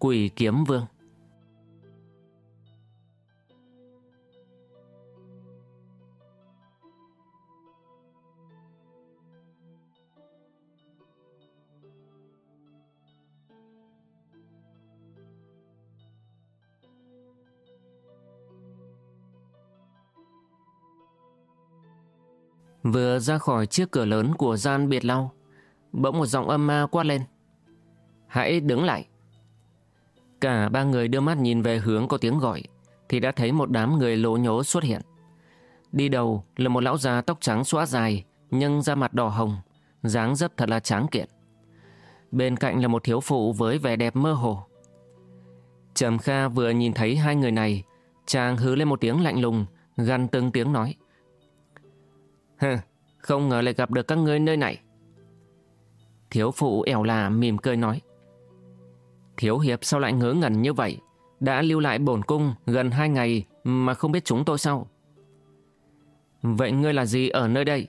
Quỷ Kiếm Vương. Vừa ra khỏi chiếc cửa lớn của gian biệt lau, bỗng một giọng âm ma quát lên. Hãy đứng lại. Cả ba người đưa mắt nhìn về hướng có tiếng gọi, thì đã thấy một đám người lỗ nhố xuất hiện. Đi đầu là một lão già tóc trắng xóa dài, nhưng da mặt đỏ hồng, dáng dấp thật là tráng kiện. Bên cạnh là một thiếu phụ với vẻ đẹp mơ hồ. Trầm Kha vừa nhìn thấy hai người này, chàng hứ lên một tiếng lạnh lùng, gằn từng tiếng nói. Hừ, không ngờ lại gặp được các ngươi nơi này. Thiếu phụ ẻo là mỉm cười nói. Thiếu hiệp sao lại ngớ ngẩn như vậy? Đã lưu lại bổn cung gần hai ngày mà không biết chúng tôi sao? Vậy ngươi là gì ở nơi đây?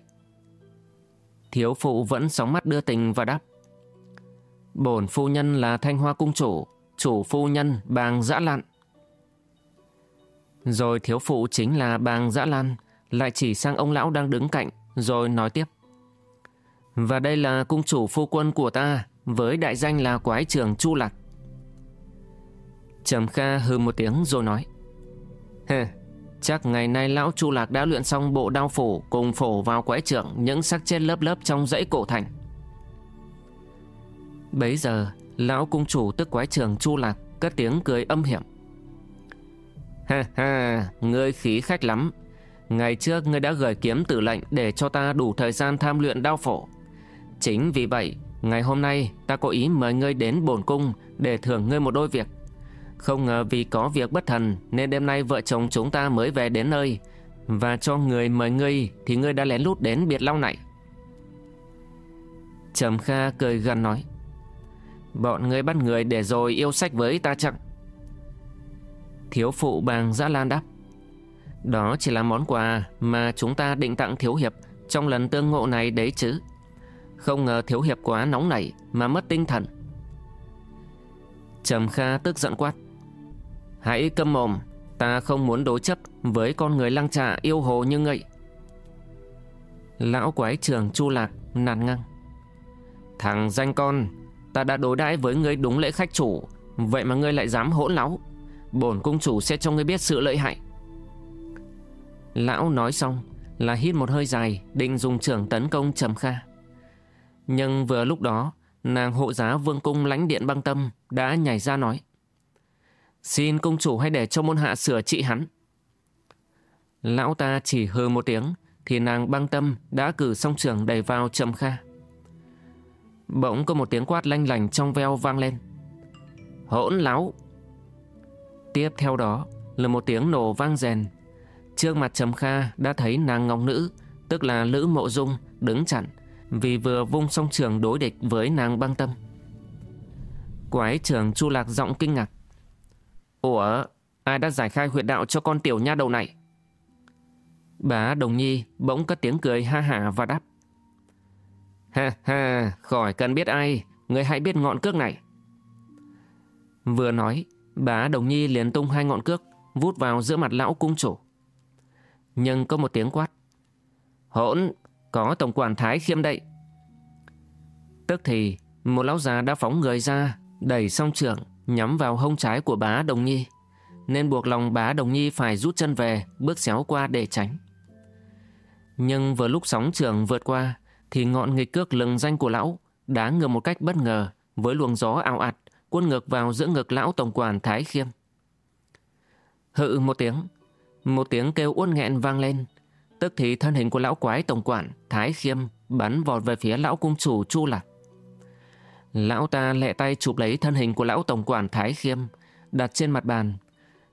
Thiếu phụ vẫn sóng mắt đưa tình và đáp. Bổn phu nhân là thanh hoa cung chủ, chủ phu nhân bàng dã lạn. Rồi thiếu phụ chính là bàng dã lan, lại chỉ sang ông lão đang đứng cạnh, rồi nói tiếp. Và đây là cung chủ phu quân của ta, với đại danh là quái trưởng Chu Lạc. Trầm Kha hư một tiếng rồi nói. Hừ, chắc ngày nay lão Chu Lạc đã luyện xong bộ đao phủ cùng phổ vào quái trưởng những xác chết lớp lớp trong dãy cổ thành. Bấy giờ, lão cung chủ tức quái trưởng Chu Lạc cất tiếng cười âm hiểm. Ha ha, ngươi khí khách lắm. Ngày trước ngươi đã gửi kiếm tử lệnh để cho ta đủ thời gian tham luyện đao phổ. Chính vì vậy, ngày hôm nay ta có ý mời ngươi đến bổn cung để thưởng ngươi một đôi việc. Không ngờ vì có việc bất thần nên đêm nay vợ chồng chúng ta mới về đến nơi. Và cho người mời ngươi, thì ngươi đã lén lút đến biệt long này. Trầm Kha cười gần nói. Bọn ngươi bắt người để rồi yêu sách với ta chẳng? Thiếu phụ bàng giã lan đáp. Đó chỉ là món quà mà chúng ta định tặng Thiếu Hiệp trong lần tương ngộ này đấy chứ. Không ngờ Thiếu Hiệp quá nóng nảy mà mất tinh thần. Trầm Kha tức giận quát. Hãy câm mồm, ta không muốn đối chấp với con người lăng trà yêu hồ như ngậy. Lão quái trường Chu Lạc nàn ngang. Thằng danh con, ta đã đối đãi với ngươi đúng lễ khách chủ, vậy mà ngươi lại dám hỗn láo. Bổn cung chủ sẽ cho ngươi biết sự lợi hại. Lão nói xong là hít một hơi dài định dùng trưởng tấn công Trầm Kha. Nhưng vừa lúc đó, nàng hộ giá vương cung lãnh điện băng tâm đã nhảy ra nói. Xin công chủ hãy để cho môn hạ sửa trị hắn. Lão ta chỉ hừ một tiếng thì nàng băng tâm đã cử song trưởng đẩy vào Trầm Kha. Bỗng có một tiếng quát lanh lành trong veo vang lên. Hỗn láo! Tiếp theo đó là một tiếng nổ vang rèn Trước mặt Trầm Kha đã thấy nàng ngọc nữ, tức là Lữ Mộ Dung, đứng chặn, vì vừa vung song trường đối địch với nàng băng tâm. Quái trưởng Chu Lạc giọng kinh ngạc. Ủa, ai đã giải khai huyệt đạo cho con tiểu nha đầu này? Bà Đồng Nhi bỗng cất tiếng cười ha hả và đáp. Ha ha, khỏi cần biết ai, người hãy biết ngọn cước này. Vừa nói, bà Đồng Nhi liền tung hai ngọn cước, vút vào giữa mặt lão cung chủ nhưng có một tiếng quát. Hỗn, có tổng quản Thái khiêm đậy. Tức thì, một lão già đã phóng người ra, đẩy song trưởng, nhắm vào hông trái của bá Đồng Nhi, nên buộc lòng bá Đồng Nhi phải rút chân về, bước xéo qua để tránh. Nhưng vừa lúc sóng trường vượt qua, thì ngọn nghịch cước lừng danh của lão đá ngược một cách bất ngờ với luồng gió ảo ạt cuốn ngược vào giữa ngực lão tổng quản Thái Khiêm. Hự một tiếng, một tiếng kêu uốn nghẹn vang lên, tức thì thân hình của lão quái tổng quản Thái Khiêm bắn vọt về phía lão cung chủ Chu Lạc. Lão ta lẹ tay chụp lấy thân hình của lão tổng quản Thái Khiêm, đặt trên mặt bàn.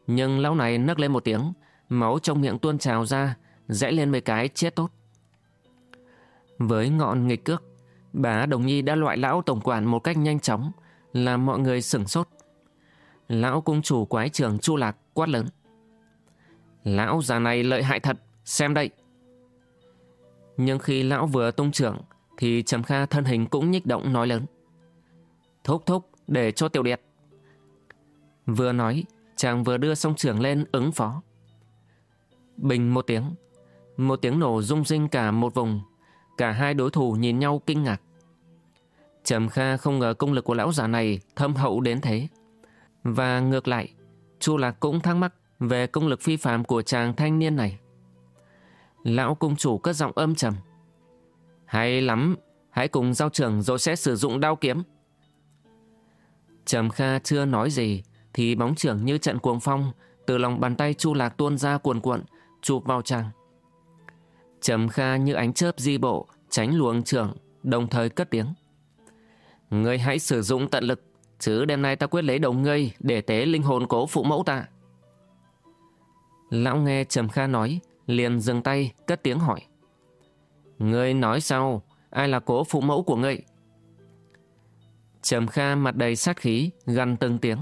Nhưng lão này nấc lên một tiếng, máu trong miệng tuôn trào ra, rẽ lên mấy cái chết tốt. Với ngọn nghịch cước, bà Đồng Nhi đã loại lão tổng quản một cách nhanh chóng, làm mọi người sửng sốt. Lão cung chủ quái trường Chu Lạc quát lớn. Lão già này lợi hại thật, xem đây. Nhưng khi lão vừa tung trưởng, thì Trầm Kha thân hình cũng nhích động nói lớn. Thúc thúc, để cho tiểu điệt. Vừa nói, chàng vừa đưa song trưởng lên ứng phó. Bình một tiếng, một tiếng nổ rung rinh cả một vùng, cả hai đối thủ nhìn nhau kinh ngạc. Trầm Kha không ngờ công lực của lão già này thâm hậu đến thế. Và ngược lại, Chu Lạc cũng thắc mắc về công lực phi phàm của chàng thanh niên này. Lão cung chủ cất giọng âm trầm. Hay lắm, hãy cùng giao trưởng rồi sẽ sử dụng đao kiếm. Trầm Kha chưa nói gì, thì bóng trưởng như trận cuồng phong từ lòng bàn tay Chu Lạc tuôn ra cuồn cuộn, chụp vào chàng. Trầm Kha như ánh chớp di bộ, tránh luồng trưởng, đồng thời cất tiếng. Ngươi hãy sử dụng tận lực, chứ đêm nay ta quyết lấy đầu ngươi để tế linh hồn cố phụ mẫu ta. Lão nghe Trầm Kha nói, liền dừng tay, cất tiếng hỏi. Ngươi nói sao? Ai là cố phụ mẫu của ngươi? Trầm Kha mặt đầy sát khí, gằn từng tiếng.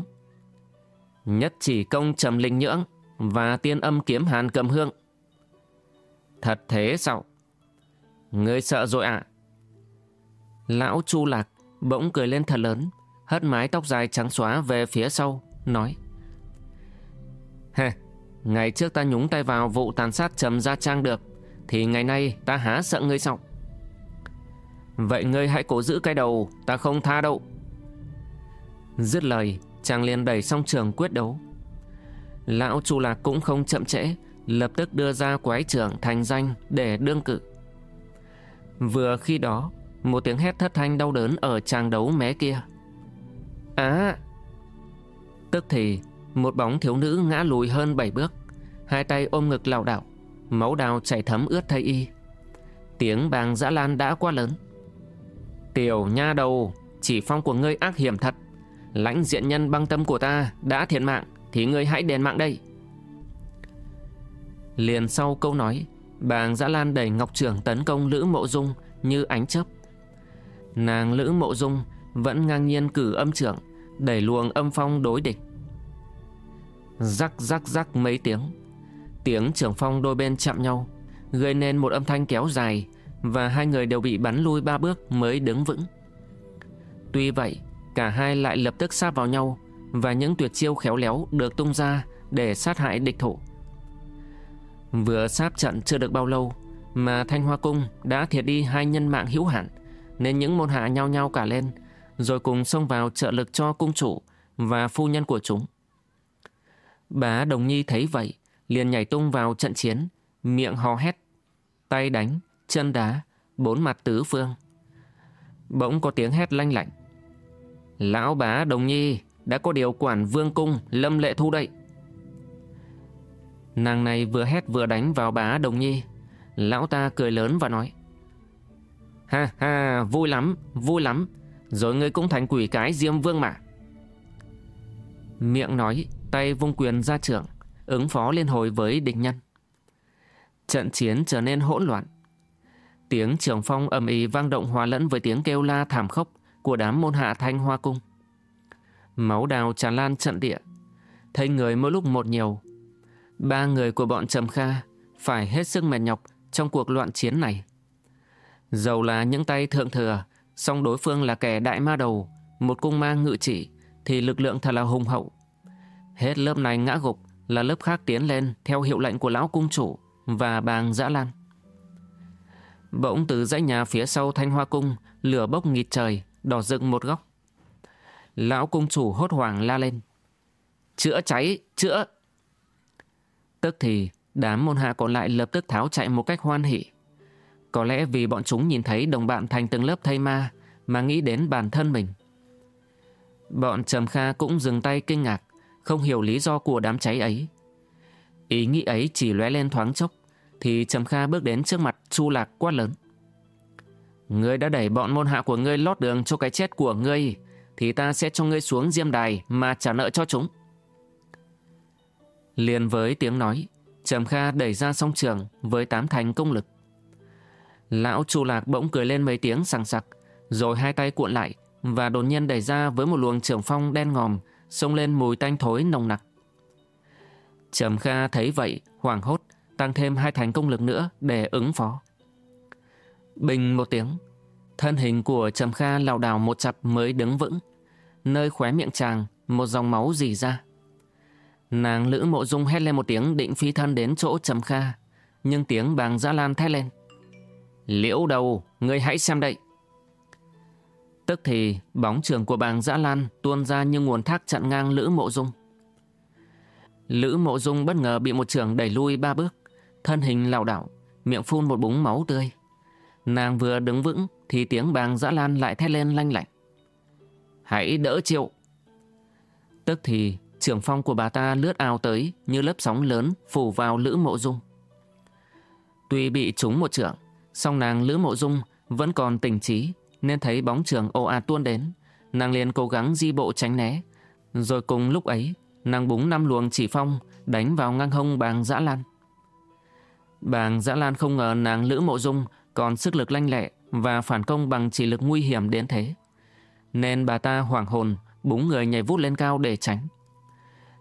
Nhất chỉ công trầm linh nhưỡng và tiên âm kiếm hàn cầm hương. Thật thế sao? Ngươi sợ rồi ạ? À? Lão Chu Lạc bỗng cười lên thật lớn, hất mái tóc dài trắng xóa về phía sau, nói. Hề, ngày trước ta nhúng tay vào vụ tàn sát trầm gia trang được, thì ngày nay ta há sợ ngươi sao? Vậy ngươi hãy cố giữ cái đầu, ta không tha đâu. Dứt lời, chàng liền đẩy song trường quyết đấu. Lão Chu Lạc cũng không chậm trễ, lập tức đưa ra quái trưởng thành danh để đương cự. Vừa khi đó, một tiếng hét thất thanh đau đớn ở tràng đấu mé kia. Á! Tức thì, một bóng thiếu nữ ngã lùi hơn bảy bước, hai tay ôm ngực lảo đảo, máu đào chảy thấm ướt thay y. Tiếng bàng dã lan đã quá lớn. Tiểu nha đầu, chỉ phong của ngươi ác hiểm thật. Lãnh diện nhân băng tâm của ta đã thiệt mạng, thì ngươi hãy đền mạng đây. Liền sau câu nói, bàng Giã lan đẩy ngọc trưởng tấn công Lữ Mộ Dung như ánh chớp. Nàng Lữ Mộ Dung vẫn ngang nhiên cử âm trưởng, đẩy luồng âm phong đối địch. Rắc rắc rắc mấy tiếng, tiếng trưởng phong đôi bên chạm nhau, gây nên một âm thanh kéo dài và hai người đều bị bắn lui ba bước mới đứng vững. Tuy vậy, cả hai lại lập tức sát vào nhau và những tuyệt chiêu khéo léo được tung ra để sát hại địch thủ. Vừa sát trận chưa được bao lâu mà Thanh Hoa Cung đã thiệt đi hai nhân mạng hữu hạn, nên những môn hạ nhau nhau cả lên, rồi cùng xông vào trợ lực cho cung chủ và phu nhân của chúng. Bá Đồng Nhi thấy vậy, liền nhảy tung vào trận chiến, miệng hò hét, tay đánh, chân đá, bốn mặt tứ phương. Bỗng có tiếng hét lanh lạnh. Lão bá Đồng Nhi đã có điều quản vương cung lâm lệ thu đậy. Nàng này vừa hét vừa đánh vào bá Đồng Nhi. Lão ta cười lớn và nói. Ha ha, vui lắm, vui lắm. Rồi ngươi cũng thành quỷ cái diêm vương mà. Miệng nói, tay vung quyền ra trưởng, ứng phó liên hồi với địch nhân. Trận chiến trở nên hỗn loạn. Tiếng trường phong ầm ĩ vang động hòa lẫn với tiếng kêu la thảm khốc của đám môn hạ thanh hoa cung. Máu đào tràn lan trận địa, thấy người mỗi lúc một nhiều. Ba người của bọn Trầm Kha phải hết sức mệt nhọc trong cuộc loạn chiến này. Dầu là những tay thượng thừa, song đối phương là kẻ đại ma đầu, một cung ma ngự chỉ thì lực lượng thật là hùng hậu. Hết lớp này ngã gục là lớp khác tiến lên theo hiệu lệnh của lão cung chủ và bàng dã lan. Bỗng từ dãy nhà phía sau thanh hoa cung, lửa bốc nghịt trời, đỏ rực một góc. Lão cung chủ hốt hoảng la lên. Chữa cháy, chữa! Tức thì, đám môn hạ còn lại lập tức tháo chạy một cách hoan hỷ. Có lẽ vì bọn chúng nhìn thấy đồng bạn thành từng lớp thay ma mà nghĩ đến bản thân mình. Bọn Trầm Kha cũng dừng tay kinh ngạc, không hiểu lý do của đám cháy ấy. Ý nghĩ ấy chỉ lóe lên thoáng chốc, thì Trầm Kha bước đến trước mặt Chu Lạc quát lớn. Ngươi đã đẩy bọn môn hạ của ngươi lót đường cho cái chết của ngươi, thì ta sẽ cho ngươi xuống diêm đài mà trả nợ cho chúng. Liền với tiếng nói, Trầm Kha đẩy ra song trường với tám thành công lực. Lão Chu Lạc bỗng cười lên mấy tiếng sằng sặc, rồi hai tay cuộn lại và đột nhiên đẩy ra với một luồng trường phong đen ngòm, xông lên mùi tanh thối nồng nặc. Trầm Kha thấy vậy, hoảng hốt, tăng thêm hai thành công lực nữa để ứng phó. Bình một tiếng, thân hình của Trầm Kha lảo đảo một chập mới đứng vững. Nơi khóe miệng chàng, một dòng máu dì ra. Nàng Lữ Mộ Dung hét lên một tiếng định phi thân đến chỗ Trầm Kha, nhưng tiếng bàng giã lan thét lên. Liễu đầu, ngươi hãy xem đây. Tức thì bóng trường của bàng giã lan tuôn ra như nguồn thác chặn ngang Lữ Mộ Dung. Lữ Mộ Dung bất ngờ bị một trường đẩy lui ba bước, thân hình lảo đảo, miệng phun một búng máu tươi. Nàng vừa đứng vững thì tiếng bàng dã lan lại thét lên lanh lạnh. Hãy đỡ chịu. Tức thì trường phong của bà ta lướt ao tới như lớp sóng lớn phủ vào Lữ Mộ Dung. Tuy bị trúng một trưởng, song nàng Lữ Mộ Dung vẫn còn tỉnh trí nên thấy bóng trường ồ ạt tuôn đến. Nàng liền cố gắng di bộ tránh né. Rồi cùng lúc ấy, nàng búng năm luồng chỉ phong đánh vào ngang hông bàng dã lan. Bàng dã lan không ngờ nàng Lữ Mộ Dung còn sức lực lanh lẹ và phản công bằng chỉ lực nguy hiểm đến thế. Nên bà ta hoảng hồn, búng người nhảy vút lên cao để tránh.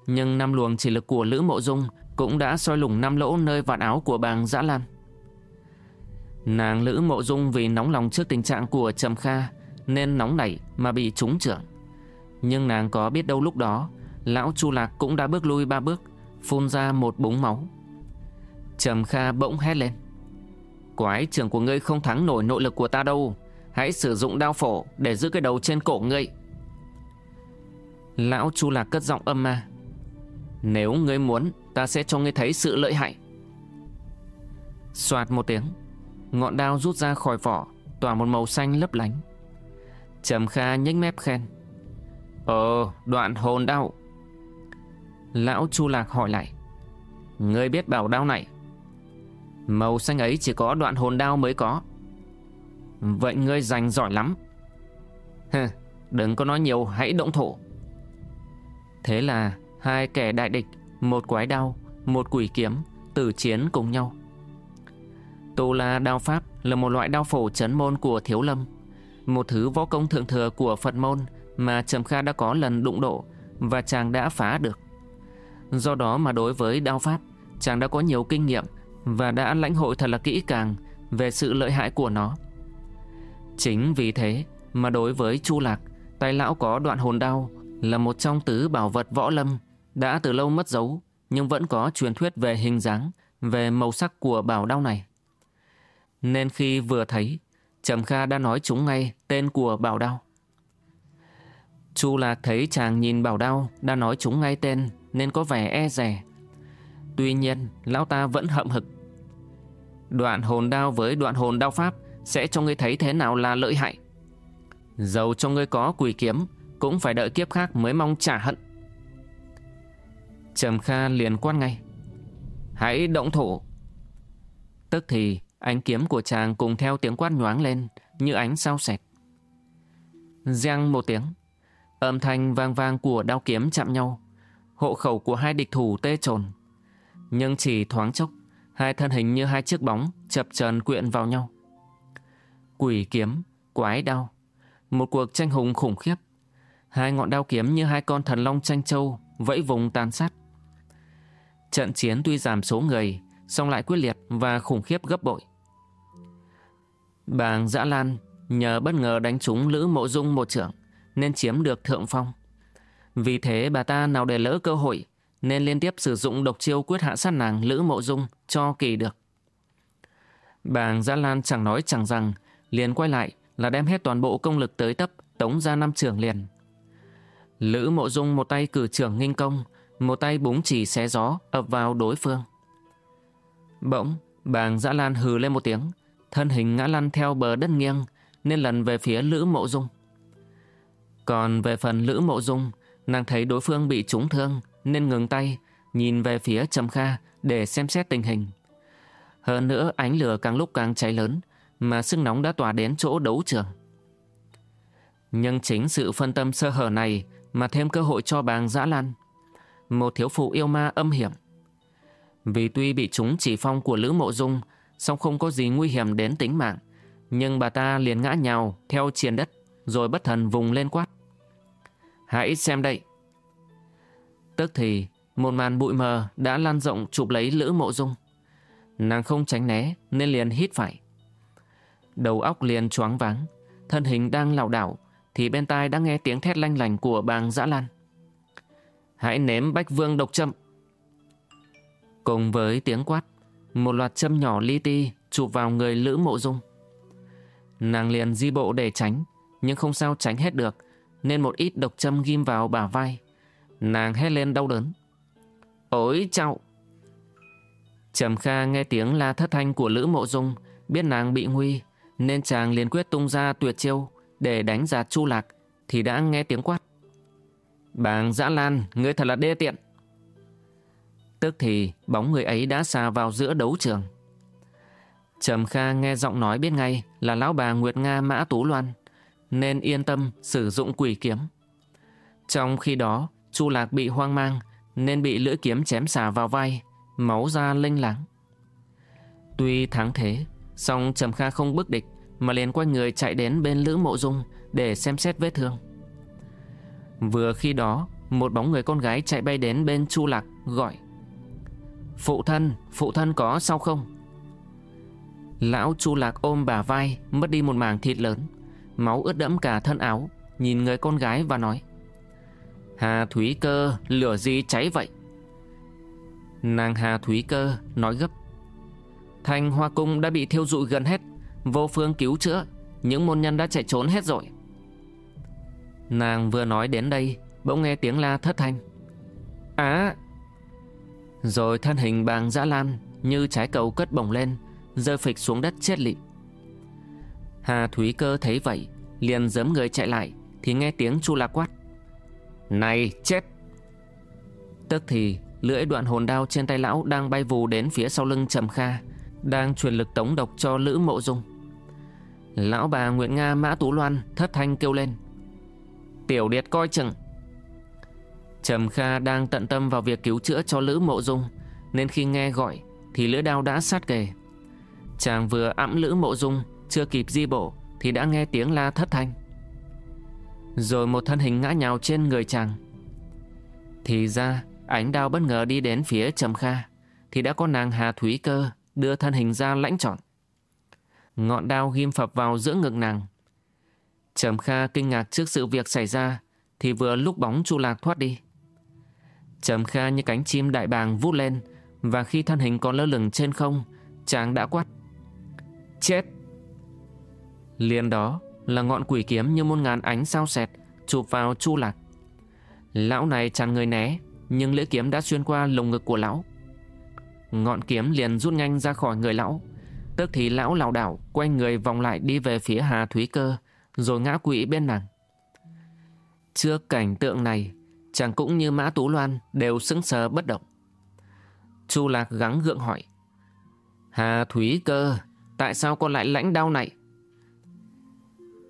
Nhưng năm luồng chỉ lực của Lữ Mộ Dung cũng đã soi lủng năm lỗ nơi vạt áo của bàng dã lan. Nàng Lữ Mộ Dung vì nóng lòng trước tình trạng của Trầm Kha nên nóng nảy mà bị trúng trưởng. Nhưng nàng có biết đâu lúc đó, lão Chu Lạc cũng đã bước lui ba bước, phun ra một búng máu. Trầm Kha bỗng hét lên. Quái trưởng của ngươi không thắng nổi nội lực của ta đâu, hãy sử dụng đao phổ để giữ cái đầu trên cổ ngươi. Lão Chu Lạc cất giọng âm ma. Nếu ngươi muốn, ta sẽ cho ngươi thấy sự lợi hại. Xoạt một tiếng, Ngọn đao rút ra khỏi vỏ Tỏa một màu xanh lấp lánh Trầm Kha nhếch mép khen Ờ đoạn hồn đao Lão Chu Lạc hỏi lại Ngươi biết bảo đao này Màu xanh ấy chỉ có đoạn hồn đao mới có. Vậy ngươi giành giỏi lắm. Hừ, đừng có nói nhiều hãy động thổ Thế là hai kẻ đại địch Một quái đao Một quỷ kiếm Tử chiến cùng nhau. Tù La đao pháp là một loại đao phổ chấn môn của Thiếu Lâm, một thứ võ công thượng thừa của Phật môn mà Trầm Kha đã có lần đụng độ và chàng đã phá được. Do đó mà đối với đao pháp, chàng đã có nhiều kinh nghiệm và đã lãnh hội thật là kỹ càng về sự lợi hại của nó. Chính vì thế mà đối với Chu Lạc, tay lão có đoạn hồn đao là một trong tứ bảo vật võ lâm đã từ lâu mất dấu nhưng vẫn có truyền thuyết về hình dáng, về màu sắc của bảo đao này. Nên khi vừa thấy, Trầm Kha đã nói chúng ngay tên của bảo đao. Chu Lạc thấy chàng nhìn bảo đao đã nói chúng ngay tên nên có vẻ e rè. Tuy nhiên, lão ta vẫn hậm hực. Đoạn hồn đao với đoạn hồn đao pháp sẽ cho ngươi thấy thế nào là lợi hại. Dầu cho ngươi có quỷ kiếm, cũng phải đợi kiếp khác mới mong trả hận. Trầm Kha liền quan ngay. Hãy động thủ. Tức thì Ánh kiếm của chàng cùng theo tiếng quát nhoáng lên như ánh sao sẹt. Giang một tiếng, âm thanh vang vang của đao kiếm chạm nhau, hộ khẩu của hai địch thủ tê trồn. Nhưng chỉ thoáng chốc, hai thân hình như hai chiếc bóng chập chờn quyện vào nhau. Quỷ kiếm, quái đao, một cuộc tranh hùng khủng khiếp. Hai ngọn đao kiếm như hai con thần long tranh châu vẫy vùng tàn sát. Trận chiến tuy giảm số người, song lại quyết liệt và khủng khiếp gấp bội. Bàng Dã Lan nhờ bất ngờ đánh trúng Lữ Mộ Dung một trưởng nên chiếm được thượng phong. Vì thế bà ta nào để lỡ cơ hội nên liên tiếp sử dụng độc chiêu quyết hạ sát nàng Lữ Mộ Dung cho kỳ được. Bàng gia Lan chẳng nói chẳng rằng liền quay lại là đem hết toàn bộ công lực tới tấp tống ra năm trưởng liền. Lữ Mộ Dung một tay cử trưởng nghinh công, một tay búng chỉ xé gió ập vào đối phương. Bỗng, bàng gia Lan hừ lên một tiếng, thân hình ngã lăn theo bờ đất nghiêng nên lần về phía Lữ Mộ Dung. Còn về phần Lữ Mộ Dung, nàng thấy đối phương bị trúng thương nên ngừng tay, nhìn về phía Trầm Kha để xem xét tình hình. Hơn nữa ánh lửa càng lúc càng cháy lớn, mà sức nóng đã tỏa đến chỗ đấu trường. Nhưng chính sự phân tâm sơ hở này mà thêm cơ hội cho bàng dã lan. Một thiếu phụ yêu ma âm hiểm, Vì tuy bị chúng chỉ phong của Lữ Mộ Dung, song không có gì nguy hiểm đến tính mạng. Nhưng bà ta liền ngã nhào theo triền đất, rồi bất thần vùng lên quát. Hãy xem đây. Tức thì, một màn bụi mờ đã lan rộng chụp lấy Lữ Mộ Dung. Nàng không tránh né nên liền hít phải. Đầu óc liền choáng váng, thân hình đang lảo đảo thì bên tai đã nghe tiếng thét lanh lành của bàng dã lan. Hãy nếm bách vương độc châm. Cùng với tiếng quát, một loạt châm nhỏ li ti chụp vào người Lữ Mộ Dung. Nàng liền di bộ để tránh, nhưng không sao tránh hết được, nên một ít độc châm ghim vào bả vai. Nàng hét lên đau đớn. Ôi chào! Trầm Kha nghe tiếng la thất thanh của Lữ Mộ Dung, biết nàng bị nguy, nên chàng liền quyết tung ra tuyệt chiêu để đánh giạt Chu Lạc, thì đã nghe tiếng quát. Bàng Dã Lan, ngươi thật là đê tiện. Tức thì bóng người ấy đã xà vào giữa đấu trường. Trầm Kha nghe giọng nói biết ngay là lão bà Nguyệt Nga Mã Tú Loan, nên yên tâm sử dụng quỷ kiếm. Trong khi đó, Chu Lạc bị hoang mang, nên bị lưỡi kiếm chém xả vào vai, máu ra linh láng. Tuy thắng thế, song Trầm Kha không bức địch, mà liền quay người chạy đến bên Lữ Mộ Dung để xem xét vết thương. Vừa khi đó, một bóng người con gái chạy bay đến bên Chu Lạc, gọi. Phụ thân, phụ thân có sao không? Lão Chu Lạc ôm bà vai, mất đi một mảng thịt lớn, máu ướt đẫm cả thân áo, nhìn người con gái và nói. Hà Thúy Cơ, lửa gì cháy vậy? Nàng Hà Thúy Cơ nói gấp. Thành Hoa Cung đã bị thiêu dụi gần hết, vô phương cứu chữa, những môn nhân đã chạy trốn hết rồi. Nàng vừa nói đến đây, bỗng nghe tiếng la thất thanh. Á! Rồi thân hình bàng dã lan như trái cầu cất bổng lên, rơi phịch xuống đất chết lịm. Hà Thúy Cơ thấy vậy, liền giấm người chạy lại, thì nghe tiếng chu la quát. Này, chết! Tức thì, lưỡi đoạn hồn đao trên tay lão đang bay vù đến phía sau lưng Trầm Kha, đang truyền lực tống độc cho Lữ Mộ Dung. Lão bà Nguyễn Nga Mã Tú Loan thất thanh kêu lên. Tiểu Điệt coi chừng. Trầm Kha đang tận tâm vào việc cứu chữa cho Lữ Mộ Dung, nên khi nghe gọi thì lưỡi đao đã sát kề. Chàng vừa ẵm Lữ Mộ Dung, chưa kịp di bộ thì đã nghe tiếng la thất thanh. Rồi một thân hình ngã nhào trên người chàng. Thì ra, Ánh đao bất ngờ đi đến phía Trầm Kha, Thì đã có nàng Hà Thúy Cơ Đưa thân hình ra lãnh trọn. Ngọn đao ghim phập vào giữa ngực nàng. Trầm Kha kinh ngạc trước sự việc xảy ra, Thì vừa lúc bóng Chu Lạc thoát đi. Trầm Kha như cánh chim đại bàng vút lên, Và khi thân hình còn lơ lửng trên không, Chàng đã quát, Chết! Liền đó là ngọn quỷ kiếm như muôn ngàn ánh sao xẹt, Chụp vào Chu Lạc. Lão này tràn người né, nhưng lưỡi kiếm đã xuyên qua lồng ngực của lão. Ngọn kiếm liền rút nhanh ra khỏi người lão, Tức thì lão lảo đảo Quay người vòng lại đi về phía Hà Thúy Cơ, Rồi ngã quỵ bên nàng. Trước cảnh tượng này, Chàng cũng như Mã Tú Loan Đều sững sờ bất động. Chu Lạc gắng gượng hỏi, Hà Thúy Cơ, Tại sao con lại lãnh đau này?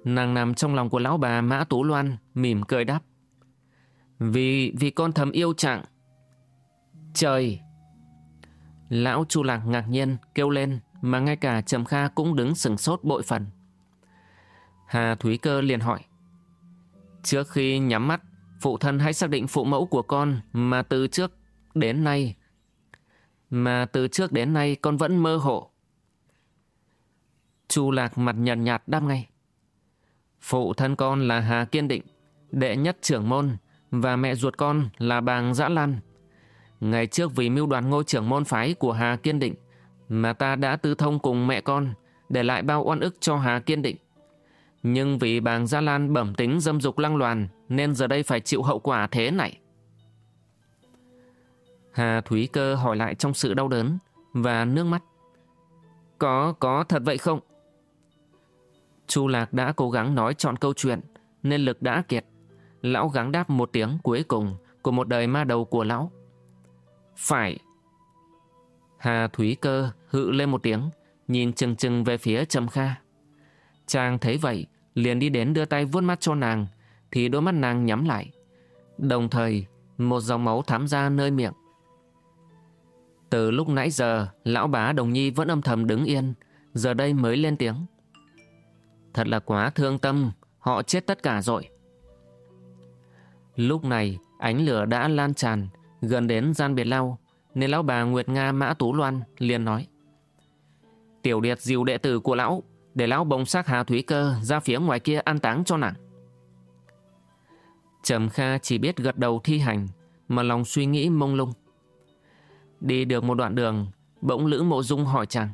Nàng nằm trong lòng của lão bà Mã Tú Loan Mỉm cười đáp vì, vì con thầm yêu trạng. Trời! Lão Chu Lạc ngạc nhiên kêu lên mà ngay cả Trầm Kha cũng đứng sừng sốt bội phần. Hà Thúy Cơ liền hỏi. Trước khi nhắm mắt, phụ thân hãy xác định phụ mẫu của con mà từ trước đến nay. Mà từ trước đến nay con vẫn mơ hồ. Chu Lạc mặt nhợt nhạt đáp ngay. Phụ thân con là Hà Kiên Định, đệ nhất trưởng môn, và mẹ ruột con là bàng Giã Lan. Ngày trước vì mưu đoàn ngôi trưởng môn phái của Hà Kiên Định mà ta đã tư thông cùng mẹ con để lại bao oan ức cho Hà Kiên Định. Nhưng vì bàng Gia Lan bẩm tính dâm dục lăng loàn nên giờ đây phải chịu hậu quả thế này. Hà Thúy Cơ hỏi lại trong sự đau đớn và nước mắt. Có, có thật vậy không? Chu Lạc đã cố gắng nói chọn câu chuyện nên lực đã kiệt. Lão gắng đáp một tiếng cuối cùng của một đời ma đầu của lão. Phải. Hà Thúy Cơ hự lên một tiếng, nhìn chừng chừng về phía Trầm Kha. Chàng thấy vậy, liền đi đến đưa tay vuốt mắt cho nàng, thì đôi mắt nàng nhắm lại. Đồng thời, một dòng máu thám ra nơi miệng. Từ lúc nãy giờ, lão bá đồng nhi vẫn âm thầm đứng yên, giờ đây mới lên tiếng. Thật là quá thương tâm, họ chết tất cả rồi. Lúc này, ánh lửa đã lan tràn, gần đến gian biệt lao, nên lão bà Nguyệt Nga Mã Tú Loan liền nói. Tiểu điệt dìu đệ tử của lão, để lão bồng xác Hà Thúy Cơ ra phía ngoài kia an táng cho nàng. Trầm Kha chỉ biết gật đầu thi hành, mà lòng suy nghĩ mông lung. Đi được một đoạn đường, bỗng Lữ Mộ Dung hỏi chàng.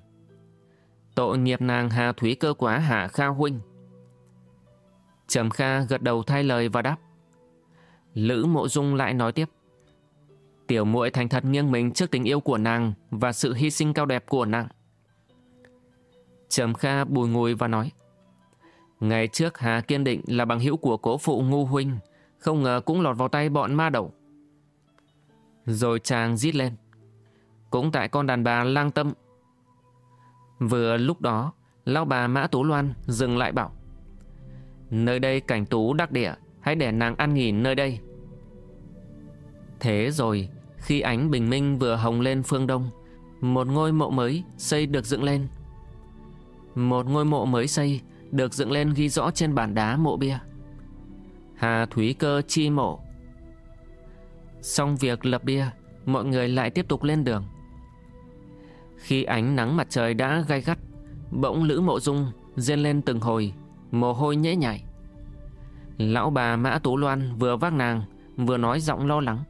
Tội nghiệp nàng Hà Thúy Cơ quá hạ Kha Huynh. Trầm Kha gật đầu thay lời và đáp. Lữ Mộ Dung lại nói tiếp. Tiểu muội thành thật nghiêng mình trước tình yêu của nàng và sự hy sinh cao đẹp của nàng. Trầm Kha bùi ngùi và nói. Ngày trước Hà kiên định là bằng hữu của cố phụ ngu huynh, không ngờ cũng lọt vào tay bọn ma đầu. Rồi chàng rít lên. Cũng tại con đàn bà lang tâm. Vừa lúc đó, lão bà Mã Tú Loan dừng lại bảo. Nơi đây cảnh tú đắc địa, hãy để nàng ăn nghỉ nơi đây. Thế rồi, khi ánh bình minh vừa hồng lên phương đông, một ngôi mộ mới xây được dựng lên. Một ngôi mộ mới xây được dựng lên ghi rõ trên bản đá mộ bia. Hà Thúy Cơ chi mộ. Xong việc lập bia, mọi người lại tiếp tục lên đường. Khi ánh nắng mặt trời đã gai gắt, bỗng Lữ Mộ Dung rên lên từng hồi, mồ hôi nhễ nhảy. Lão bà Mã Tú Loan vừa vác nàng, vừa nói giọng lo lắng.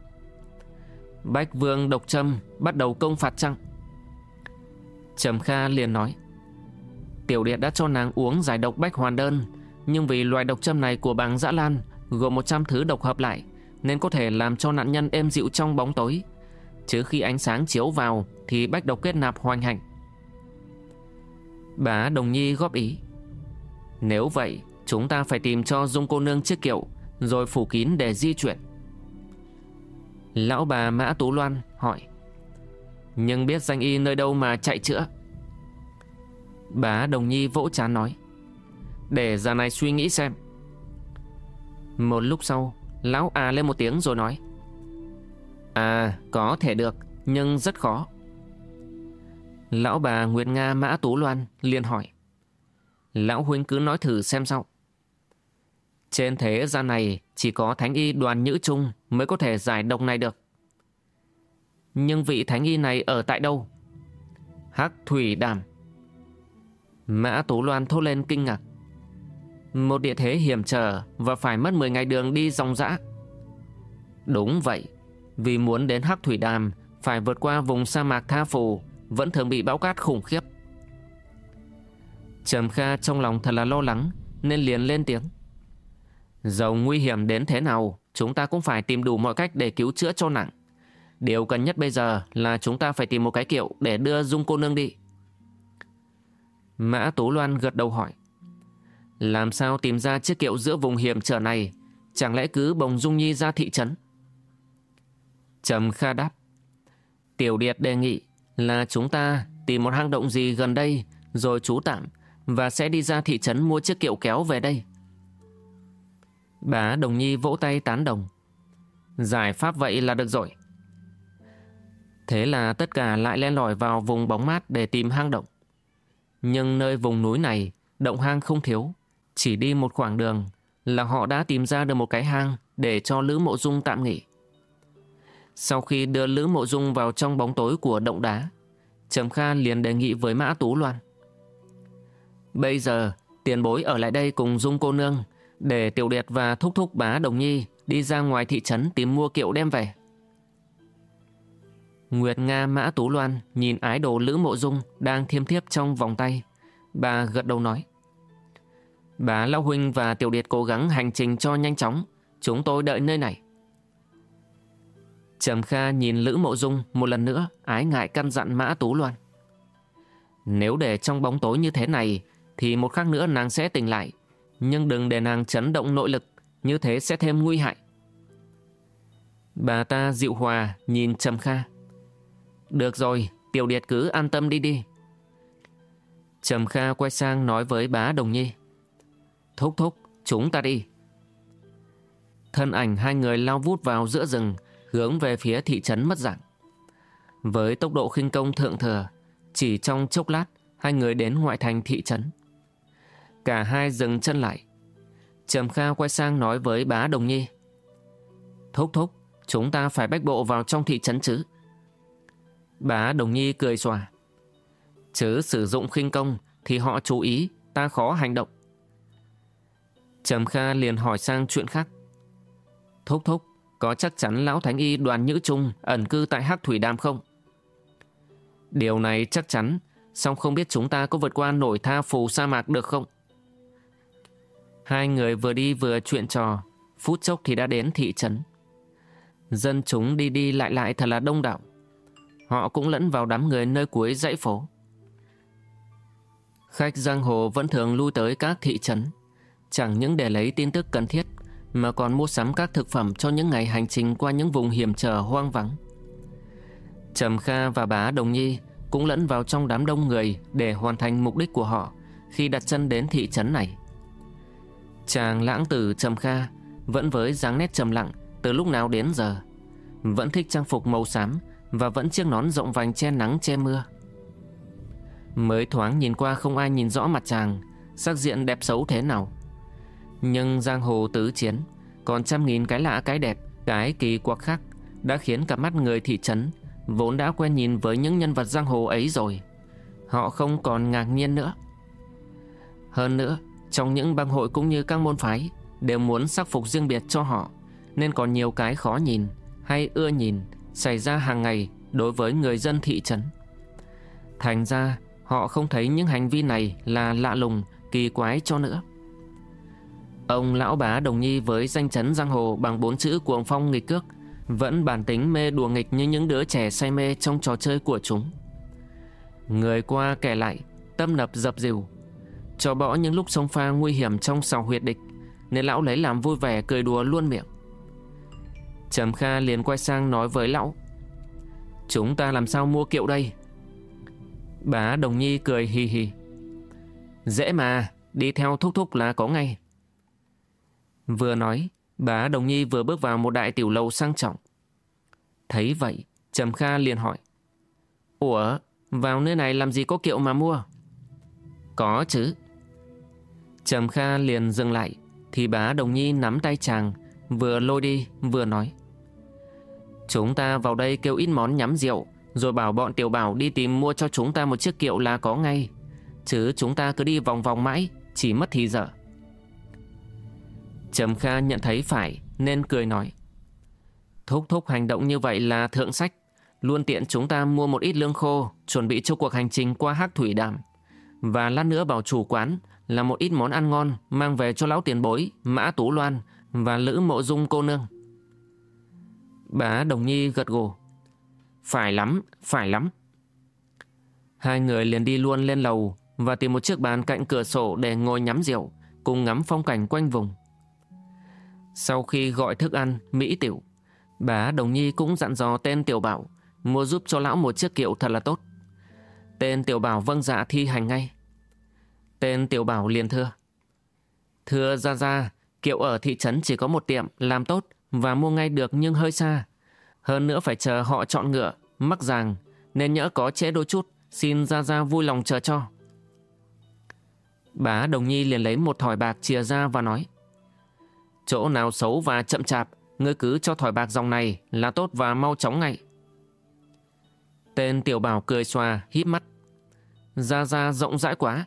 Bách Vương độc châm bắt đầu công phạt chăng? Trầm Kha liền nói. Tiểu Điệt đã cho nàng uống giải độc bách hoàn đơn, nhưng vì loại độc châm này của bàng dã lan gồm 100 thứ độc hợp lại, nên có thể làm cho nạn nhân êm dịu trong bóng tối. Chứ khi ánh sáng chiếu vào thì bách độc kết nạp hoành hành. Bá Đồng Nhi góp ý. Nếu vậy, chúng ta phải tìm cho Dung cô nương chiếc kiệu, rồi phủ kín để di chuyển. Lão bà Mã Tú Loan hỏi. Nhưng biết danh y nơi đâu mà chạy chữa? Bá Đồng Nhi vỗ chán nói. Để giờ này suy nghĩ xem. Một lúc sau, lão à lên một tiếng rồi nói. À, có thể được, nhưng rất khó. Lão bà Nguyệt Nga Mã Tú Loan liền hỏi. Lão huynh cứ nói thử xem sao. Trên thế gian này chỉ có thánh y đoàn nhữ trung mới có thể giải độc này được. Nhưng vị thánh y này ở tại đâu? Hắc Thủy Đàm. Mã Tú Loan thốt lên kinh ngạc. Một địa thế hiểm trở và phải mất 10 ngày đường đi dòng dã. Đúng vậy, vì muốn đến Hắc Thủy Đàm phải vượt qua vùng sa mạc Tha Phù vẫn thường bị bão cát khủng khiếp. Trầm Kha trong lòng thật là lo lắng nên liền lên tiếng. Dầu nguy hiểm đến thế nào, chúng ta cũng phải tìm đủ mọi cách để cứu chữa cho nặng. Điều cần nhất bây giờ là chúng ta phải tìm một cái kiệu để đưa Dung cô nương đi. Mã Tú Loan gật đầu hỏi. Làm sao tìm ra chiếc kiệu giữa vùng hiểm trở này? Chẳng lẽ cứ bồng Dung Nhi ra thị trấn? Trầm Kha đáp. Tiểu Điệt đề nghị là chúng ta tìm một hang động gì gần đây rồi trú tạm và sẽ đi ra thị trấn mua chiếc kiệu kéo về đây. Bà Đồng Nhi vỗ tay tán đồng. Giải pháp vậy là được rồi. Thế là tất cả lại len lỏi vào vùng bóng mát để tìm hang động. Nhưng nơi vùng núi này, động hang không thiếu. Chỉ đi một khoảng đường là họ đã tìm ra được một cái hang để cho Lữ Mộ Dung tạm nghỉ. Sau khi đưa Lữ Mộ Dung vào trong bóng tối của động đá, Trầm Kha liền đề nghị với Mã Tú Loan. Bây giờ, tiền bối ở lại đây cùng Dung cô nương, để Tiểu Điệt và Thúc Thúc Bá Đồng Nhi đi ra ngoài thị trấn tìm mua kiệu đem về. Nguyệt Nga Mã Tú Loan nhìn ái đồ Lữ Mộ Dung đang thiêm thiếp trong vòng tay. Bà gật đầu nói. Bà Lão Huynh và Tiểu Điệt cố gắng hành trình cho nhanh chóng. Chúng tôi đợi nơi này. Trầm Kha nhìn Lữ Mộ Dung một lần nữa ái ngại căn dặn Mã Tú Loan. Nếu để trong bóng tối như thế này thì một khắc nữa nàng sẽ tỉnh lại. Nhưng đừng để nàng chấn động nội lực, như thế sẽ thêm nguy hại. Bà ta dịu hòa nhìn Trầm Kha. Được rồi, Tiểu Điệt cứ an tâm đi đi. Trầm Kha quay sang nói với bá Đồng Nhi. Thúc thúc, chúng ta đi. Thân ảnh hai người lao vút vào giữa rừng, hướng về phía thị trấn mất dạng. Với tốc độ khinh công thượng thừa, chỉ trong chốc lát, hai người đến ngoại thành thị trấn. Cả hai dừng chân lại. Trầm Kha quay sang nói với bá Đồng Nhi. Thúc thúc, chúng ta phải bách bộ vào trong thị trấn chứ. Bá Đồng Nhi cười xòa. Chứ sử dụng khinh công thì họ chú ý, ta khó hành động. Trầm Kha liền hỏi sang chuyện khác. Thúc thúc, có chắc chắn Lão Thánh Y đoàn Nhữ Trung ẩn cư tại Hắc Thủy đam không? Điều này chắc chắn, song không biết chúng ta có vượt qua nổi tha phù sa mạc được không? Hai người vừa đi vừa chuyện trò, phút chốc thì đã đến thị trấn. Dân chúng đi đi lại lại thật là đông đảo. Họ cũng lẫn vào đám người nơi cuối dãy phố. Khách giang hồ vẫn thường lui tới các thị trấn, chẳng những để lấy tin tức cần thiết, mà còn mua sắm các thực phẩm cho những ngày hành trình qua những vùng hiểm trở hoang vắng. Trầm Kha và bá Đồng Nhi cũng lẫn vào trong đám đông người để hoàn thành mục đích của họ khi đặt chân đến thị trấn này. Chàng lãng tử Trầm Kha vẫn với dáng nét trầm lặng từ lúc nào đến giờ, vẫn thích trang phục màu xám và vẫn chiếc nón rộng vành che nắng che mưa. Mới thoáng nhìn qua không ai nhìn rõ mặt chàng, sắc diện đẹp xấu thế nào. Nhưng giang hồ tứ chiến, còn trăm nghìn cái lạ cái đẹp, cái kỳ quặc khác đã khiến cả mắt người thị trấn vốn đã quen nhìn với những nhân vật giang hồ ấy rồi. Họ không còn ngạc nhiên nữa. Hơn nữa, trong những bang hội cũng như các môn phái đều muốn sắc phục riêng biệt cho họ, nên còn nhiều cái khó nhìn hay ưa nhìn xảy ra hàng ngày đối với người dân thị trấn. Thành ra, họ không thấy những hành vi này là lạ lùng, kỳ quái cho nữa. Ông lão bá đồng nhi với danh chấn giang hồ bằng bốn chữ cuồng phong nghịch cước vẫn bản tính mê đùa nghịch như những đứa trẻ say mê trong trò chơi của chúng. Người qua kẻ lại, tâm nập dập dìu, cho bỏ những lúc sông pha nguy hiểm trong sào huyệt địch, nên lão lấy làm vui vẻ cười đùa luôn miệng. Trầm Kha liền quay sang nói với lão, chúng ta làm sao mua kiệu đây? Bá Đồng Nhi cười hì hì. Dễ mà, đi theo thúc thúc là có ngay. Vừa nói, Bá Đồng Nhi vừa bước vào một đại tiểu lầu sang trọng. Thấy vậy, Trầm Kha liền hỏi. Ủa, vào nơi này làm gì có kiệu mà mua? Có chứ. Trầm Kha liền dừng lại, thì bá Đồng Nhi nắm tay chàng, vừa lôi đi, vừa nói. Chúng ta vào đây kêu ít món nhắm rượu, rồi bảo bọn tiểu bảo đi tìm mua cho chúng ta một chiếc kiệu là có ngay. Chứ chúng ta cứ đi vòng vòng mãi, chỉ mất thì giờ Trầm Kha nhận thấy phải nên cười nói. Thúc thúc hành động như vậy là thượng sách. Luôn tiện chúng ta mua một ít lương khô chuẩn bị cho cuộc hành trình qua hắc thủy đàm. Và lát nữa bảo chủ quán là một ít món ăn ngon mang về cho lão tiền bối, mã tú loan và lữ mộ dung cô nương. Bá Đồng Nhi gật gù. Phải lắm, phải lắm. Hai người liền đi luôn lên lầu và tìm một chiếc bàn cạnh cửa sổ để ngồi nhắm rượu, cùng ngắm phong cảnh quanh vùng. Sau khi gọi thức ăn, Mỹ Tiểu, bà Đồng Nhi cũng dặn dò tên Tiểu Bảo mua giúp cho lão một chiếc kiệu thật là tốt. Tên Tiểu Bảo vâng dạ thi hành ngay. Tên Tiểu Bảo liền thưa. Thưa ra ra, kiệu ở thị trấn chỉ có một tiệm làm tốt và mua ngay được nhưng hơi xa. Hơn nữa phải chờ họ chọn ngựa, mắc ràng, nên nhỡ có trễ đôi chút, xin ra ra vui lòng chờ cho. Bá Đồng Nhi liền lấy một thỏi bạc chia ra và nói. Chỗ nào xấu và chậm chạp, ngươi cứ cho thỏi bạc dòng này là tốt và mau chóng ngay. Tên tiểu bảo cười xòa, híp mắt. Ra ra rộng rãi quá.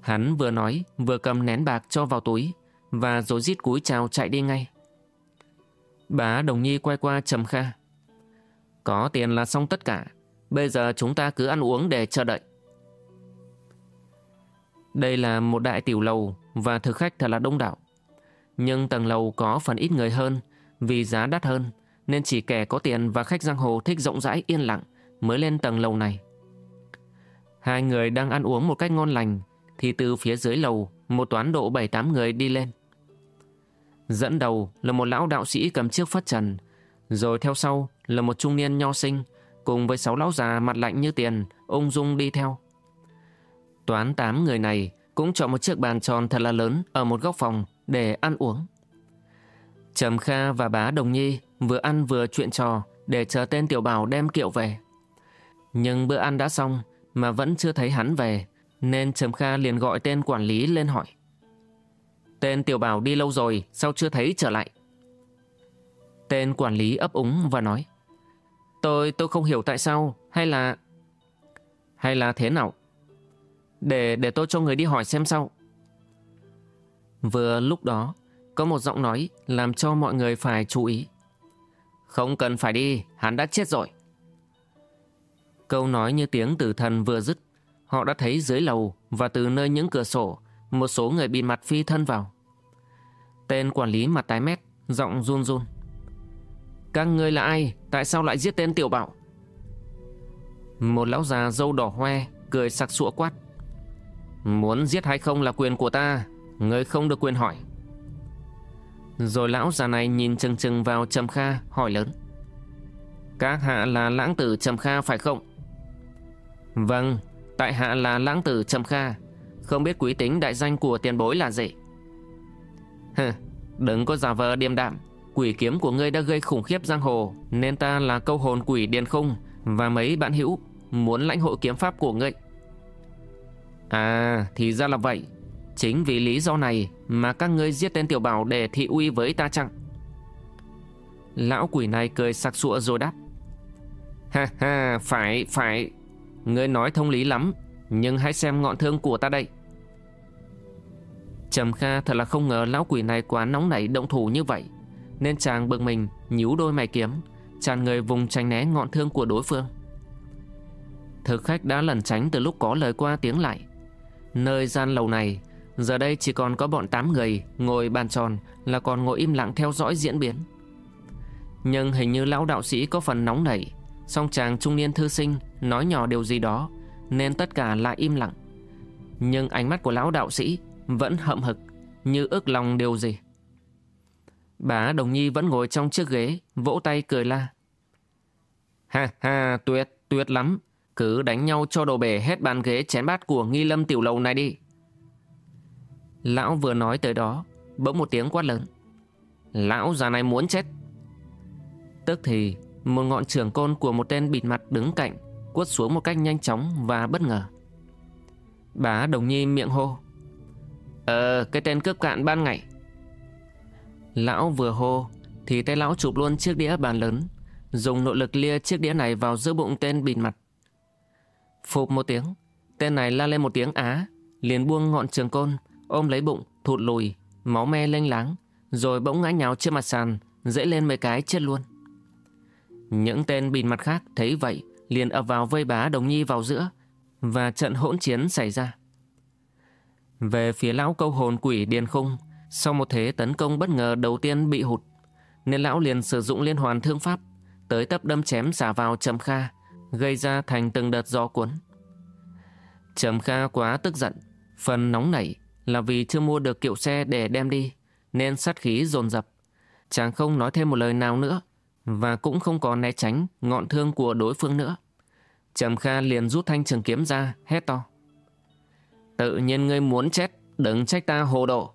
Hắn vừa nói, vừa cầm nén bạc cho vào túi, và rồi rít cúi chào chạy đi ngay. Bá Đồng Nhi quay qua trầm kha. Có tiền là xong tất cả, bây giờ chúng ta cứ ăn uống để chờ đợi. Đây là một đại tiểu lầu và thực khách thật là đông đảo. Nhưng tầng lầu có phần ít người hơn vì giá đắt hơn nên chỉ kẻ có tiền và khách giang hồ thích rộng rãi yên lặng mới lên tầng lầu này. Hai người đang ăn uống một cách ngon lành thì từ phía dưới lầu một toán độ 7-8 người đi lên. Dẫn đầu là một lão đạo sĩ cầm chiếc phất trần, rồi theo sau là một trung niên nho sinh cùng với sáu lão già mặt lạnh như tiền, ung dung đi theo. Toán tám người này cũng chọn một chiếc bàn tròn thật là lớn ở một góc phòng để ăn uống. Trầm Kha và bá Đồng Nhi vừa ăn vừa chuyện trò để chờ tên tiểu bảo đem kiệu về. Nhưng bữa ăn đã xong mà vẫn chưa thấy hắn về, nên Trầm Kha liền gọi tên quản lý lên hỏi. Tên tiểu bảo đi lâu rồi, sao chưa thấy trở lại? Tên quản lý ấp úng và nói. Tôi, tôi không hiểu tại sao, hay là... Hay là thế nào? Để, để tôi cho người đi hỏi xem sao. Vừa lúc đó, có một giọng nói làm cho mọi người phải chú ý. Không cần phải đi, hắn đã chết rồi. Câu nói như tiếng tử thần vừa dứt, họ đã thấy dưới lầu và từ nơi những cửa sổ, một số người bị mặt phi thân vào. Tên quản lý mặt tái mét, giọng run run. Các ngươi là ai? Tại sao lại giết tên tiểu bảo? Một lão già dâu đỏ hoe, cười sặc sụa quát. Muốn giết hay không là quyền của ta, ngươi không được quyền hỏi. Rồi lão già này nhìn chừng chừng vào Trầm Kha hỏi lớn. Các hạ là lãng tử Trầm Kha phải không? Vâng, tại hạ là lãng tử Trầm Kha, không biết quý tính đại danh của tiền bối là gì. Hừ, đừng có giả vờ điềm đạm, quỷ kiếm của ngươi đã gây khủng khiếp giang hồ, nên ta là câu hồn quỷ điền khung và mấy bạn hữu muốn lãnh hội kiếm pháp của ngươi. À, thì ra là vậy. Chính vì lý do này mà các ngươi giết tên tiểu bảo để thị uy với ta chăng? Lão quỷ này cười sặc sụa rồi đáp. Ha ha, phải, phải. Ngươi nói thông lý lắm, nhưng hãy xem ngọn thương của ta đây. Trầm Kha thật là không ngờ lão quỷ này quá nóng nảy động thủ như vậy. Nên chàng bực mình, nhíu đôi mày kiếm, tràn người vùng tránh né ngọn thương của đối phương. Thực khách đã lẩn tránh từ lúc có lời qua tiếng lại. Nơi gian lầu này Giờ đây chỉ còn có bọn 8 người ngồi bàn tròn là còn ngồi im lặng theo dõi diễn biến. Nhưng hình như lão đạo sĩ có phần nóng nảy, song chàng trung niên thư sinh nói nhỏ điều gì đó nên tất cả lại im lặng. Nhưng ánh mắt của lão đạo sĩ vẫn hậm hực như ước lòng điều gì. Bà Đồng Nhi vẫn ngồi trong chiếc ghế, vỗ tay cười la. Ha ha, tuyệt, tuyệt lắm. Cứ đánh nhau cho đồ bể hết bàn ghế chén bát của nghi lâm tiểu lầu này đi. Lão vừa nói tới đó, Bỗng một tiếng quát lớn. Lão già này muốn chết. Tức thì, một ngọn trường côn của một tên bịt mặt đứng cạnh, Quất xuống một cách nhanh chóng và bất ngờ. Bá Đồng Nhi miệng hô. Ờ cái tên cướp cạn ban ngày. Lão vừa hô, Thì tay lão chụp luôn chiếc đĩa bàn lớn, Dùng nội lực lia chiếc đĩa này vào giữa bụng tên bịt mặt. Phục một tiếng, Tên này la lên một tiếng á, Liền buông ngọn trường côn ôm lấy bụng, thụt lùi, máu me lênh láng, rồi bỗng ngã nhào trên mặt sàn, dễ lên mấy cái chết luôn. Những tên bịt mặt khác thấy vậy, liền ập vào vây bá Đồng Nhi vào giữa, và trận hỗn chiến xảy ra. Về phía lão câu hồn quỷ Điền Khung, sau một thế tấn công bất ngờ đầu tiên bị hụt, nên lão liền sử dụng liên hoàn thương pháp, tới tấp đâm chém xả vào Trầm Kha, gây ra thành từng đợt gió cuốn. Trầm Kha quá tức giận, phần nóng nảy, là vì chưa mua được kiệu xe để đem đi, nên sát khí dồn dập. Chàng không nói thêm một lời nào nữa, và cũng không có né tránh ngọn thương của đối phương nữa. Trầm Kha liền rút thanh trường kiếm ra, hét to. Tự nhiên ngươi muốn chết, đừng trách ta hồ đồ.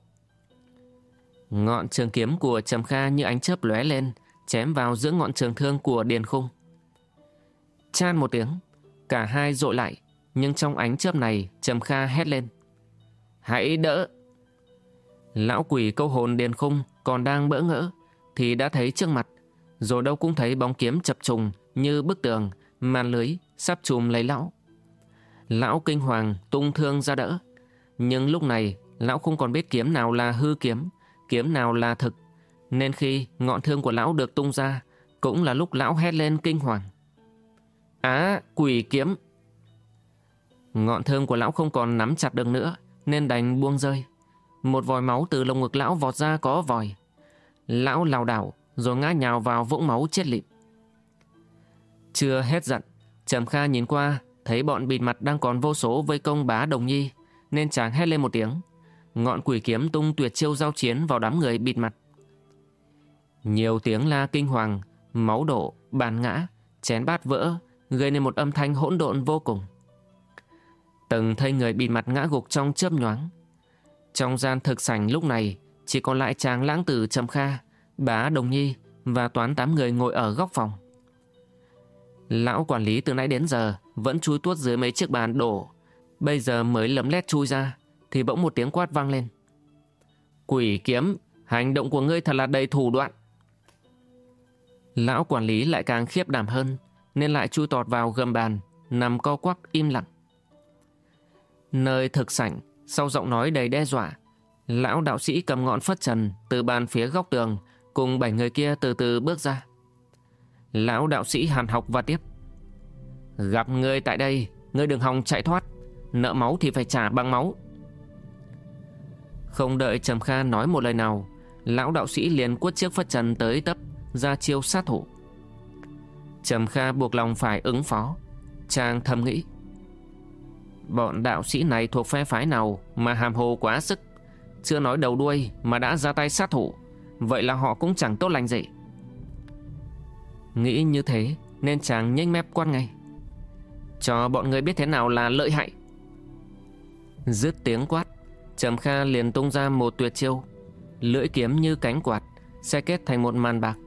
Ngọn trường kiếm của Trầm Kha như ánh chớp lóe lên, chém vào giữa ngọn trường thương của Điền Khung. Chan một tiếng, cả hai dội lại, nhưng trong ánh chớp này Trầm Kha hét lên. Hãy đỡ. Lão quỷ câu hồn điền khung còn đang bỡ ngỡ thì đã thấy trước mặt. Rồi đâu cũng thấy bóng kiếm chập trùng như bức tường, màn lưới sắp chùm lấy lão. Lão kinh hoàng tung thương ra đỡ. Nhưng lúc này lão không còn biết kiếm nào là hư kiếm, kiếm nào là thực. Nên khi ngọn thương của lão được tung ra, cũng là lúc lão hét lên kinh hoàng. Á, quỷ kiếm! Ngọn thương của lão không còn nắm chặt được nữa, nên đành buông rơi. Một vòi máu từ lồng ngực lão vọt ra có vòi. Lão lảo đảo rồi ngã nhào vào vũng máu chết lịm. Chưa hết giận, Trầm Kha nhìn qua thấy bọn bịt mặt đang còn vô số vây công bá đồng nhi nên chàng hét lên một tiếng. Ngọn quỷ kiếm tung tuyệt chiêu giao chiến vào đám người bịt mặt. Nhiều tiếng la kinh hoàng, máu đổ, bàn ngã, chén bát vỡ, gây nên một âm thanh hỗn độn vô cùng. Từng thấy người bị mặt ngã gục trong chớp nhoáng. Trong gian thực sảnh lúc này chỉ còn lại chàng lãng tử Trầm Kha, bá Đồng Nhi và toán tám người ngồi ở góc phòng. Lão quản lý từ nãy đến giờ vẫn chui tuốt dưới mấy chiếc bàn đổ. Bây giờ mới lấm lét chui ra thì bỗng một tiếng quát vang lên. Quỷ kiếm, hành động của ngươi thật là đầy thủ đoạn. Lão quản lý lại càng khiếp đảm hơn nên lại chui tọt vào gầm bàn, nằm co quắp im lặng. Nơi thực sảnh, sau giọng nói đầy đe dọa, lão đạo sĩ cầm ngọn phất trần từ bàn phía góc tường cùng bảy người kia từ từ bước ra. Lão đạo sĩ hàn học và tiếp. Gặp ngươi tại đây, ngươi đừng hòng chạy thoát, nợ máu thì phải trả bằng máu. Không đợi Trầm Kha nói một lời nào, lão đạo sĩ liền quất chiếc phất trần tới tấp, ra chiêu sát thủ. Trầm Kha buộc lòng phải ứng phó. Chàng thầm nghĩ. Bọn đạo sĩ này thuộc phe phái nào mà hàm hồ quá sức. Chưa nói đầu đuôi mà đã ra tay sát thủ. Vậy là họ cũng chẳng tốt lành gì. Nghĩ như thế nên chàng nhanh mép quan ngay. Cho bọn người biết thế nào là lợi hại. Dứt tiếng quát, Trầm Kha liền tung ra một tuyệt chiêu. Lưỡi kiếm như cánh quạt, xe kết thành một màn bạc.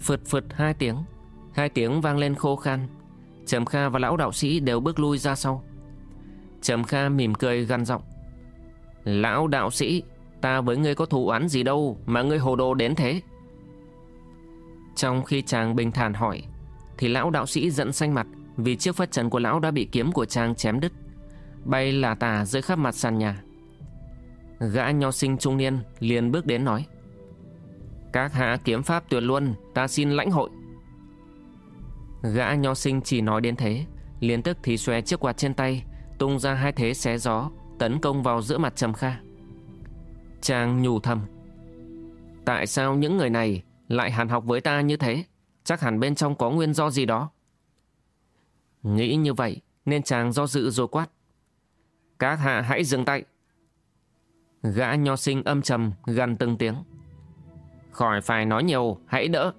Phượt phượt hai tiếng, hai tiếng vang lên khô khan. Trầm Kha và lão đạo sĩ đều bước lui ra sau. Trầm Kha mỉm cười gằn giọng. Lão đạo sĩ, ta với ngươi có thù oán gì đâu mà ngươi hồ đồ đến thế. Trong khi chàng bình thản hỏi, thì lão đạo sĩ giận xanh mặt vì chiếc phất trần của lão đã bị kiếm của chàng chém đứt. Bay là tà rơi khắp mặt sàn nhà. Gã nho sinh trung niên liền bước đến nói. Các hạ kiếm pháp tuyệt luôn, ta xin lãnh hội. Gã nho sinh chỉ nói đến thế, liền tức thì xòe chiếc quạt trên tay, tung ra hai thế xé gió, tấn công vào giữa mặt Trầm Kha. Chàng nhủ thầm. Tại sao những người này lại hàn học với ta như thế? Chắc hẳn bên trong có nguyên do gì đó. Nghĩ như vậy nên chàng do dự rồi quát. Các hạ hãy dừng tay. Gã nho sinh âm trầm gần từng tiếng. Khỏi phải nói nhiều, hãy đỡ.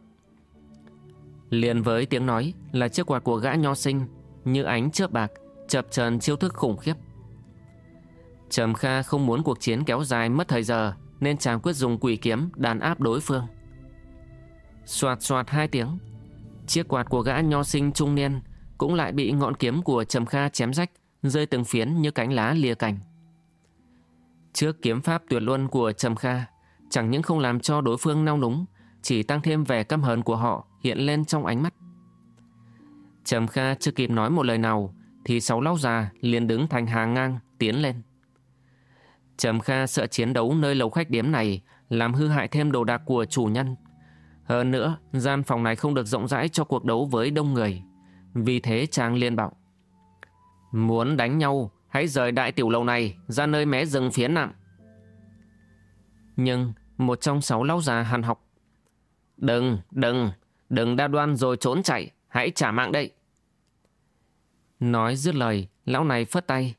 Liền với tiếng nói là chiếc quạt của gã nho sinh như ánh chớp bạc chập trần chiêu thức khủng khiếp. Trầm Kha không muốn cuộc chiến kéo dài mất thời giờ nên chàng quyết dùng quỷ kiếm đàn áp đối phương. Xoạt xoạt hai tiếng, chiếc quạt của gã nho sinh trung niên cũng lại bị ngọn kiếm của Trầm Kha chém rách, rơi từng phiến như cánh lá lìa cành. Trước kiếm pháp tuyệt luân của Trầm Kha, chẳng những không làm cho đối phương nao núng, chỉ tăng thêm vẻ căm hờn của họ hiện lên trong ánh mắt. Trầm Kha chưa kịp nói một lời nào thì sáu lão già liền đứng thành hàng ngang tiến lên. Trầm Kha sợ chiến đấu nơi lầu khách điếm này làm hư hại thêm đồ đạc của chủ nhân. Hơn nữa, gian phòng này không được rộng rãi cho cuộc đấu với đông người. Vì thế chàng liên bảo. Muốn đánh nhau, hãy rời đại tiểu lầu này ra nơi mé rừng phía nặng. Nhưng một trong sáu lão già hàn học. Đừng, đừng, đừng đa đoan rồi trốn chạy, hãy trả mạng đây. Nói dứt lời, lão này phất tay.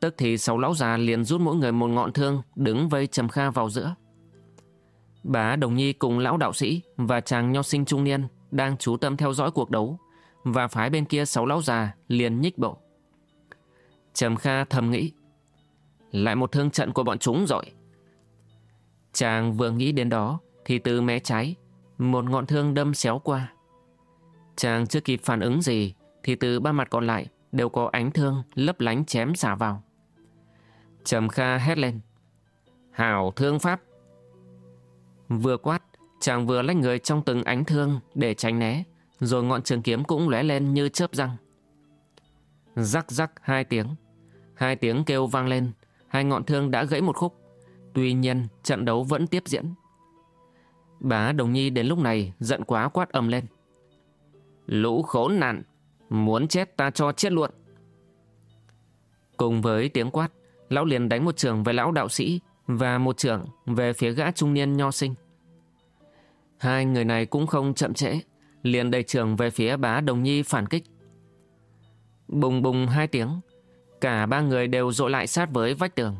Tức thì sáu lão già liền rút mỗi người một ngọn thương đứng vây Trầm Kha vào giữa. Bà Đồng Nhi cùng lão đạo sĩ và chàng nho sinh trung niên đang chú tâm theo dõi cuộc đấu và phái bên kia sáu lão già liền nhích bộ. Trầm Kha thầm nghĩ lại một thương trận của bọn chúng rồi. Chàng vừa nghĩ đến đó thì từ mé trái một ngọn thương đâm xéo qua. Chàng chưa kịp phản ứng gì thì từ ba mặt còn lại đều có ánh thương lấp lánh chém xả vào. Trầm Kha hét lên. Hảo thương pháp. Vừa quát, chàng vừa lách người trong từng ánh thương để tránh né, rồi ngọn trường kiếm cũng lóe lên như chớp răng. Rắc rắc hai tiếng. Hai tiếng kêu vang lên, hai ngọn thương đã gãy một khúc. Tuy nhiên, trận đấu vẫn tiếp diễn. Bá Đồng Nhi đến lúc này giận quá quát ầm lên. Lũ khốn nạn, muốn chết ta cho chết luôn. Cùng với tiếng quát, lão liền đánh một trường về lão đạo sĩ và một trường về phía gã trung niên nho sinh. Hai người này cũng không chậm trễ, liền đẩy trường về phía bá Đồng Nhi phản kích. Bùng bùng hai tiếng, cả ba người đều dội lại sát với vách tường.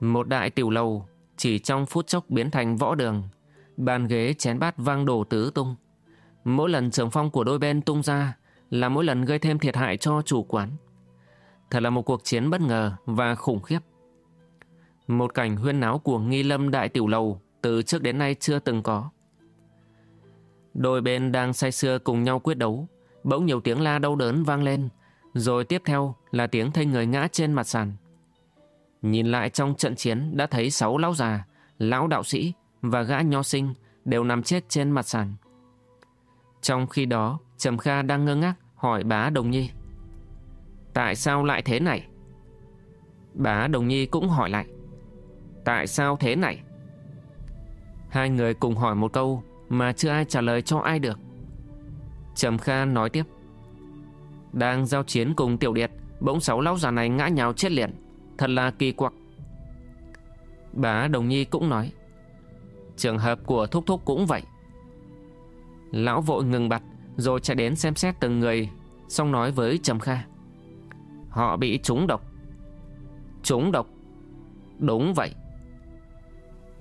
Một đại tiểu lầu chỉ trong phút chốc biến thành võ đường, bàn ghế chén bát vang đổ tứ tung. Mỗi lần trường phong của đôi bên tung ra là mỗi lần gây thêm thiệt hại cho chủ quán. Thật là một cuộc chiến bất ngờ và khủng khiếp. Một cảnh huyên náo của nghi lâm đại tiểu lầu từ trước đến nay chưa từng có. Đôi bên đang say sưa cùng nhau quyết đấu, bỗng nhiều tiếng la đau đớn vang lên, rồi tiếp theo là tiếng thây người ngã trên mặt sàn. Nhìn lại trong trận chiến đã thấy sáu lão già, lão đạo sĩ và gã nho sinh đều nằm chết trên mặt sàn. Trong khi đó, Trầm Kha đang ngơ ngác hỏi bá Đồng Nhi. Tại sao lại thế này? Bá Đồng Nhi cũng hỏi lại. Tại sao thế này? Hai người cùng hỏi một câu mà chưa ai trả lời cho ai được. Trầm Kha nói tiếp. Đang giao chiến cùng Tiểu Điệt, bỗng sáu lão già này ngã nhào chết liền. Thật là kỳ quặc. Bá Đồng Nhi cũng nói. Trường hợp của Thúc Thúc cũng vậy. Lão vội ngừng bặt, rồi chạy đến xem xét từng người, Xong nói với Trầm Kha. Họ bị trúng độc. Trúng độc? Đúng vậy.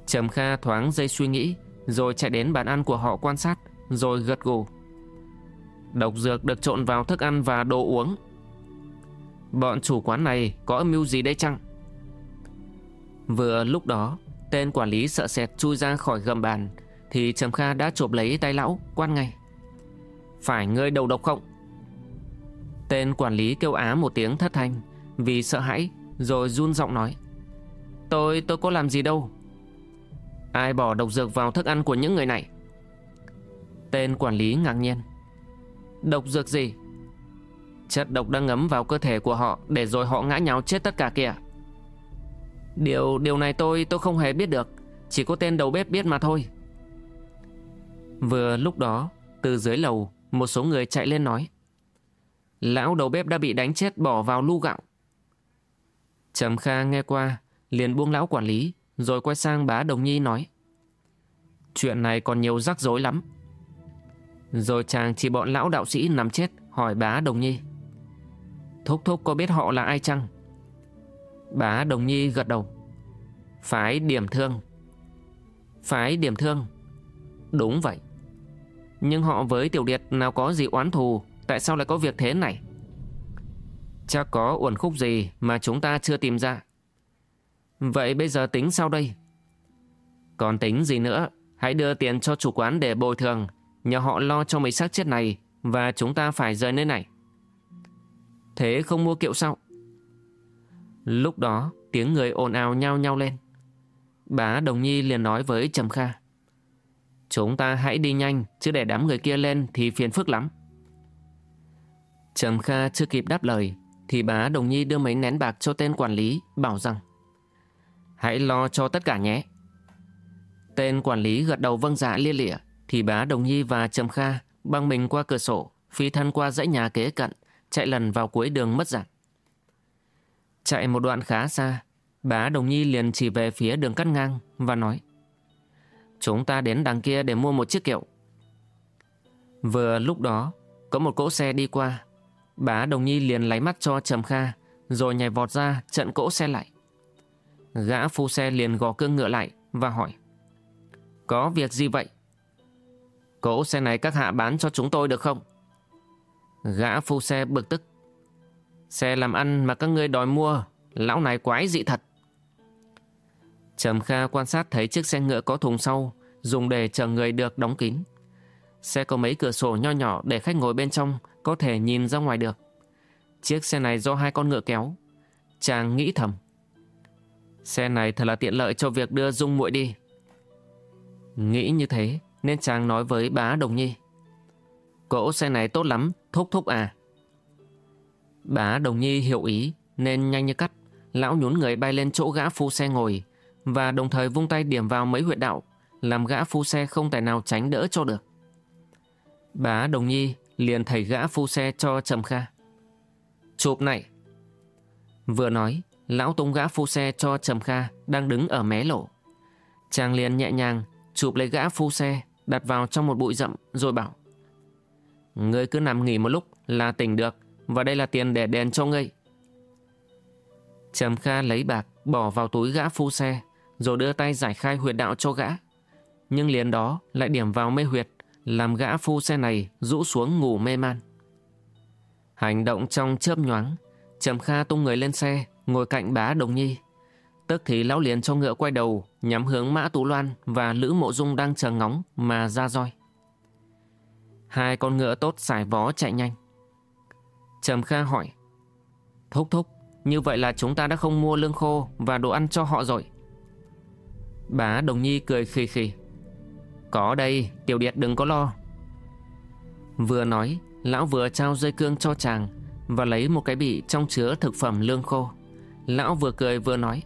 Trầm Kha thoáng dây suy nghĩ, Rồi chạy đến bàn ăn của họ quan sát, Rồi gật gù. Độc dược được trộn vào thức ăn và đồ uống. Bọn chủ quán này có mưu gì đây chăng? Vừa lúc đó, Tên quản lý sợ sệt chui ra khỏi gầm bàn thì Trầm Kha đã chộp lấy tay lão Quan ngay. Phải, ngươi đầu độc không? Tên quản lý kêu á một tiếng thất thanh, Vì sợ hãi, Rồi run giọng nói. Tôi tôi có làm gì đâu? Ai bỏ độc dược vào thức ăn của những người này? Tên quản lý ngạc nhiên. Độc dược gì? Chất độc đang ngấm vào cơ thể của họ Để rồi họ ngã nhào chết tất cả kìa. Điều điều này tôi tôi không hề biết được. Chỉ có tên đầu bếp biết mà thôi. Vừa lúc đó, Từ dưới lầu, Một số người chạy lên nói, Lão đầu bếp đã bị đánh chết bỏ vào lu gạo. Trầm Kha nghe qua, Liền buông lão quản lý, Rồi quay sang bá Đồng Nhi nói, Chuyện này còn nhiều rắc rối lắm. Rồi chàng chỉ bọn lão đạo sĩ nằm chết, Hỏi bá Đồng Nhi, Thúc thúc có biết họ là ai chăng? Bá Đồng Nhi gật đầu, Phái điểm thương. Phái điểm thương? Đúng vậy. Nhưng họ với Tiểu Điệt nào có gì oán thù, Tại sao lại có việc thế này? Chắc có uẩn khúc gì Mà chúng ta chưa tìm ra. Vậy bây giờ tính sao đây. Còn tính gì nữa, Hãy đưa tiền cho chủ quán để bồi thường. Nhờ họ lo cho mấy xác chết này Và chúng ta phải rời nơi này. Thế không mua kiệu sao? Lúc đó, tiếng người ồn ào nhau nhau lên. Bá Đồng Nhi liền nói với Trầm Kha. Chúng ta hãy đi nhanh, Chứ để đám người kia lên thì phiền phức lắm. Trầm Kha chưa kịp đáp lời, Thì bá Đồng Nhi đưa mấy nén bạc cho tên quản lý, Bảo rằng, Hãy lo cho tất cả nhé. Tên quản lý gật đầu vâng dạ lia lịa, Thì bá Đồng Nhi và Trầm Kha Băng mình qua cửa sổ, Phi thân qua dãy nhà kế cận, Chạy lần vào cuối đường mất dạng. Chạy một đoạn khá xa, Bá Đồng Nhi liền chỉ về phía đường cắt ngang Và nói Chúng ta đến đằng kia để mua một chiếc kiệu. Vừa lúc đó, Có một cỗ xe đi qua. Bá Đồng Nhi liền lấy mắt cho Trầm Kha, Rồi nhảy vọt ra trận cỗ xe lại. Gã phu xe liền gò cương ngựa lại Và hỏi, Có việc gì vậy? Cỗ xe này các hạ bán cho chúng tôi được không? Gã phu xe bực tức, Xe làm ăn mà các ngươi đòi mua, Lão này quái dị thật. Trầm Kha quan sát thấy chiếc xe ngựa có thùng sau, Dùng để chờ người được đóng kín. Xe có mấy cửa sổ nho nhỏ để khách ngồi bên trong, Có thể nhìn ra ngoài được. Chiếc xe này do hai con ngựa kéo. Chàng nghĩ thầm, Xe này thật là tiện lợi cho việc đưa Dung muội đi. Nghĩ như thế, Nên chàng nói với bá Đồng Nhi, Cỗ xe này tốt lắm, Thúc thúc à. Bá Đồng Nhi hiểu ý, Nên nhanh như cắt, Lão nhún người bay lên chỗ gã phu xe ngồi. Và đồng thời vung tay điểm vào mấy huyệt đạo, Làm gã phu xe không thể nào tránh đỡ cho được. Bá Đồng Nhi liền thầy gã phu xe cho Trầm Kha. Chụp này. Vừa nói, Lão tung gã phu xe cho Trầm Kha Đang đứng ở mé lộ. Chàng liền nhẹ nhàng Chụp lấy gã phu xe, Đặt vào trong một bụi rậm, rồi bảo, Ngươi cứ nằm nghỉ một lúc là tỉnh được, Và đây là tiền để đền cho ngươi. Trầm Kha lấy bạc Bỏ vào túi gã phu xe rồi đưa tay giải khai huyệt đạo cho gã Nhưng liền đó lại điểm vào mê huyệt Làm gã phu xe này rũ xuống ngủ mê man Hành động trong chớp nhoáng Trầm Kha tung người lên xe Ngồi cạnh bá Đồng Nhi Tức thì lão liền cho ngựa quay đầu Nhắm hướng Mã Tú Loan Và Lữ Mộ Dung đang chờ ngóng Mà ra roi Hai con ngựa tốt xài vó chạy nhanh. Trầm Kha hỏi. Thúc thúc, như vậy là chúng ta đã không mua lương khô và đồ ăn cho họ rồi. Bá Đồng Nhi cười khì khì. Có đây, Tiểu Điệt đừng có lo. Vừa nói, lão vừa trao dây cương cho chàng và lấy một cái bị trong chứa thực phẩm lương khô. Lão vừa cười vừa nói.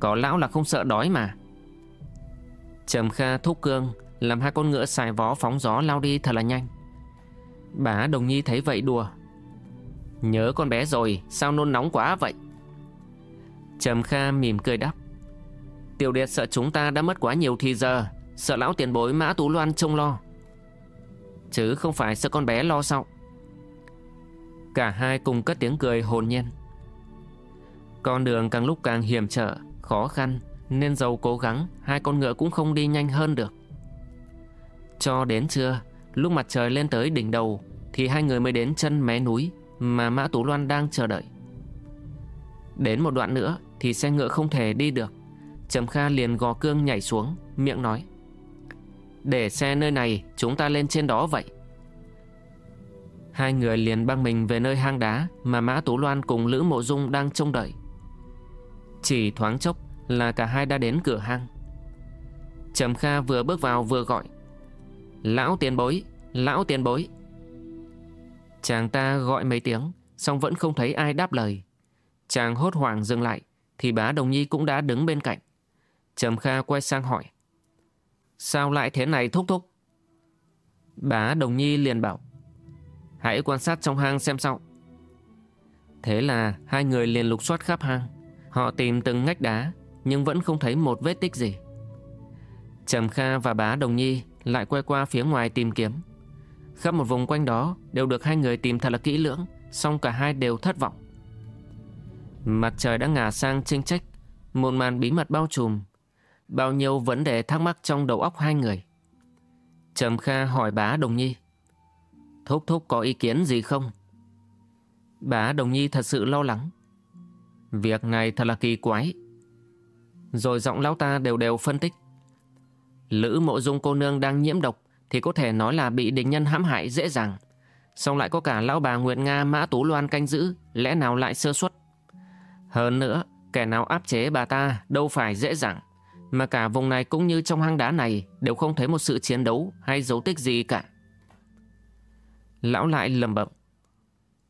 Có lão là không sợ đói mà. Trầm Kha thúc cương, làm hai con ngựa xài vó phóng gió lao đi thật là nhanh. Bá Đồng Nhi thấy vậy đùa. Nhớ con bé rồi, sao nôn nóng quá vậy? Trầm Kha mỉm cười đáp. Tiểu Điệt sợ chúng ta đã mất quá nhiều thì giờ, sợ lão tiền bối Mã Tú Loan trông lo. Chứ không phải sợ con bé lo sao? Cả hai cùng cất tiếng cười hồn nhiên. Con đường càng lúc càng hiểm trở, khó khăn, nên dầu cố gắng, hai con ngựa cũng không đi nhanh hơn được. Cho đến trưa, lúc mặt trời lên tới đỉnh đầu, thì hai người mới đến chân mé núi mà Mã Tú Loan đang chờ đợi. Đến một đoạn nữa thì xe ngựa không thể đi được. Trầm Kha liền gò cương nhảy xuống, miệng nói. Để xe nơi này, chúng ta lên trên đó vậy. Hai người liền băng mình về nơi hang đá mà Mã Tú Loan cùng Lữ Mộ Dung đang trông đợi. Chỉ thoáng chốc là cả hai đã đến cửa hang. Trầm Kha vừa bước vào vừa gọi. Lão tiền bối, lão tiền bối. Chàng ta gọi mấy tiếng, xong vẫn không thấy ai đáp lời. Chàng hốt hoảng dừng lại, thì bá Đồng Nhi cũng đã đứng bên cạnh. Trầm Kha quay sang hỏi. Sao lại thế này thúc thúc? Bá Đồng Nhi liền bảo. Hãy quan sát trong hang xem sao. Thế là hai người liền lục soát khắp hang. Họ tìm từng ngách đá, nhưng vẫn không thấy một vết tích gì. Trầm Kha và bá Đồng Nhi lại quay qua phía ngoài tìm kiếm. Khắp một vùng quanh đó đều được hai người tìm thật là kỹ lưỡng, song cả hai đều thất vọng. Mặt trời đã ngả sang chênh trách, một màn bí mật bao trùm. Bao nhiêu vấn đề thắc mắc trong đầu óc hai người. Trầm Kha hỏi bá Đồng Nhi. Thúc Thúc có ý kiến gì không? Bá Đồng Nhi thật sự lo lắng. Việc này thật là kỳ quái. Rồi giọng lão ta đều đều phân tích. Lữ mộ dung cô nương đang nhiễm độc thì có thể nói là bị địch nhân hãm hại dễ dàng. Xong lại có cả lão bà Nguyệt Nga Mã Tú Loan canh giữ, lẽ nào lại sơ suất. Hơn nữa, kẻ nào áp chế bà ta đâu phải dễ dàng. Mà cả vùng này cũng như trong hang đá này đều không thấy một sự chiến đấu hay dấu tích gì cả. Lão lại lầm bẩm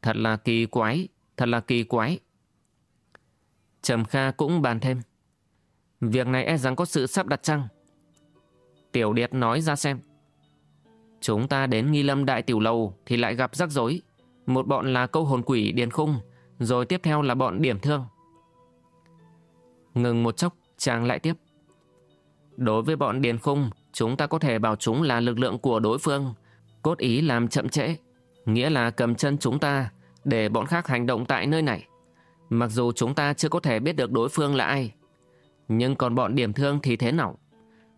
Thật là kỳ quái, thật là kỳ quái. Trầm Kha cũng bàn thêm. Việc này e rằng có sự sắp đặt chăng? Tiểu Điệt nói ra xem. Chúng ta đến nghi lâm đại tiểu lầu thì lại gặp rắc rối. Một bọn là câu hồn quỷ điền khung, rồi tiếp theo là bọn điểm thương. Ngừng một chốc, chàng lại tiếp. Đối với bọn điền khung, chúng ta có thể bảo chúng là lực lượng của đối phương, cốt ý làm chậm trễ, nghĩa là cầm chân chúng ta để bọn khác hành động tại nơi này. Mặc dù chúng ta chưa có thể biết được đối phương là ai, nhưng còn bọn điểm thương thì thế nào?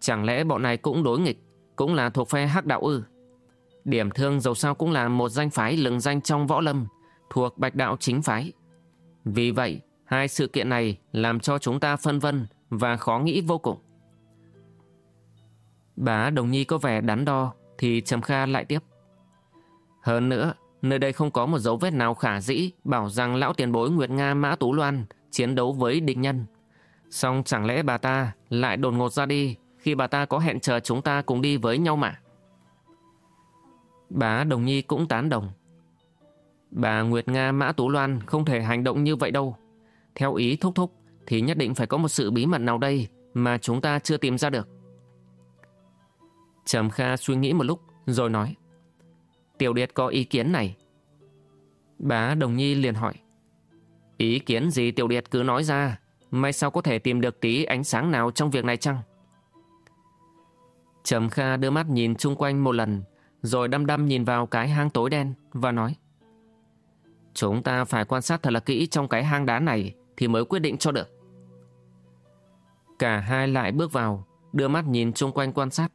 Chẳng lẽ bọn này cũng đối nghịch, cũng là thuộc phe hắc đạo ư? Điểm thương dầu sao cũng là một danh phái lừng danh trong võ lâm, thuộc bạch đạo chính phái. Vì vậy, hai sự kiện này làm cho chúng ta phân vân và khó nghĩ vô cùng. Bà Đồng Nhi có vẻ đắn đo, thì Trầm Kha lại tiếp. Hơn nữa, nơi đây không có một dấu vết nào khả dĩ bảo rằng lão tiền bối Nguyệt Nga Mã Tú Loan chiến đấu với địch nhân. Song chẳng lẽ bà ta lại đột ngột ra đi khi bà ta có hẹn chờ chúng ta cùng đi với nhau mà? Bà Đồng Nhi cũng tán đồng. Bà Nguyệt Nga Mã Tú Loan không thể hành động như vậy đâu. Theo ý thúc thúc thì nhất định phải có một sự bí mật nào đây mà chúng ta chưa tìm ra được. Trầm Kha suy nghĩ một lúc rồi nói. Tiểu Điệt có ý kiến này. Bá Đồng Nhi liền hỏi. Ý kiến gì Tiểu Điệt cứ nói ra, may sao có thể tìm được tí ánh sáng nào trong việc này chăng? Trầm Kha đưa mắt nhìn chung quanh một lần, rồi đăm đăm nhìn vào cái hang tối đen và nói. Chúng ta phải quan sát thật là kỹ trong cái hang đá này thì mới quyết định cho được. Cả hai lại bước vào, đưa mắt nhìn chung quanh quan sát.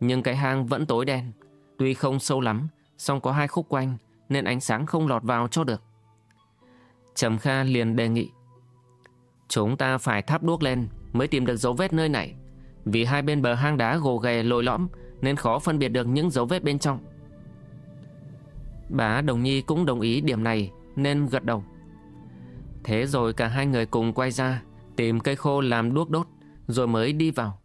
Nhưng cái hang vẫn tối đen, tuy không sâu lắm, song có hai khúc quanh nên ánh sáng không lọt vào cho được. Trầm Kha liền đề nghị. Chúng ta phải thắp đuốc lên mới tìm được dấu vết nơi này. Vì hai bên bờ hang đá gồ ghề lồi lõm nên khó phân biệt được những dấu vết bên trong. Bá Đồng Nhi cũng đồng ý điểm này nên gật đầu. Thế rồi cả hai người cùng quay ra tìm cây khô làm đuốc đốt rồi mới đi vào.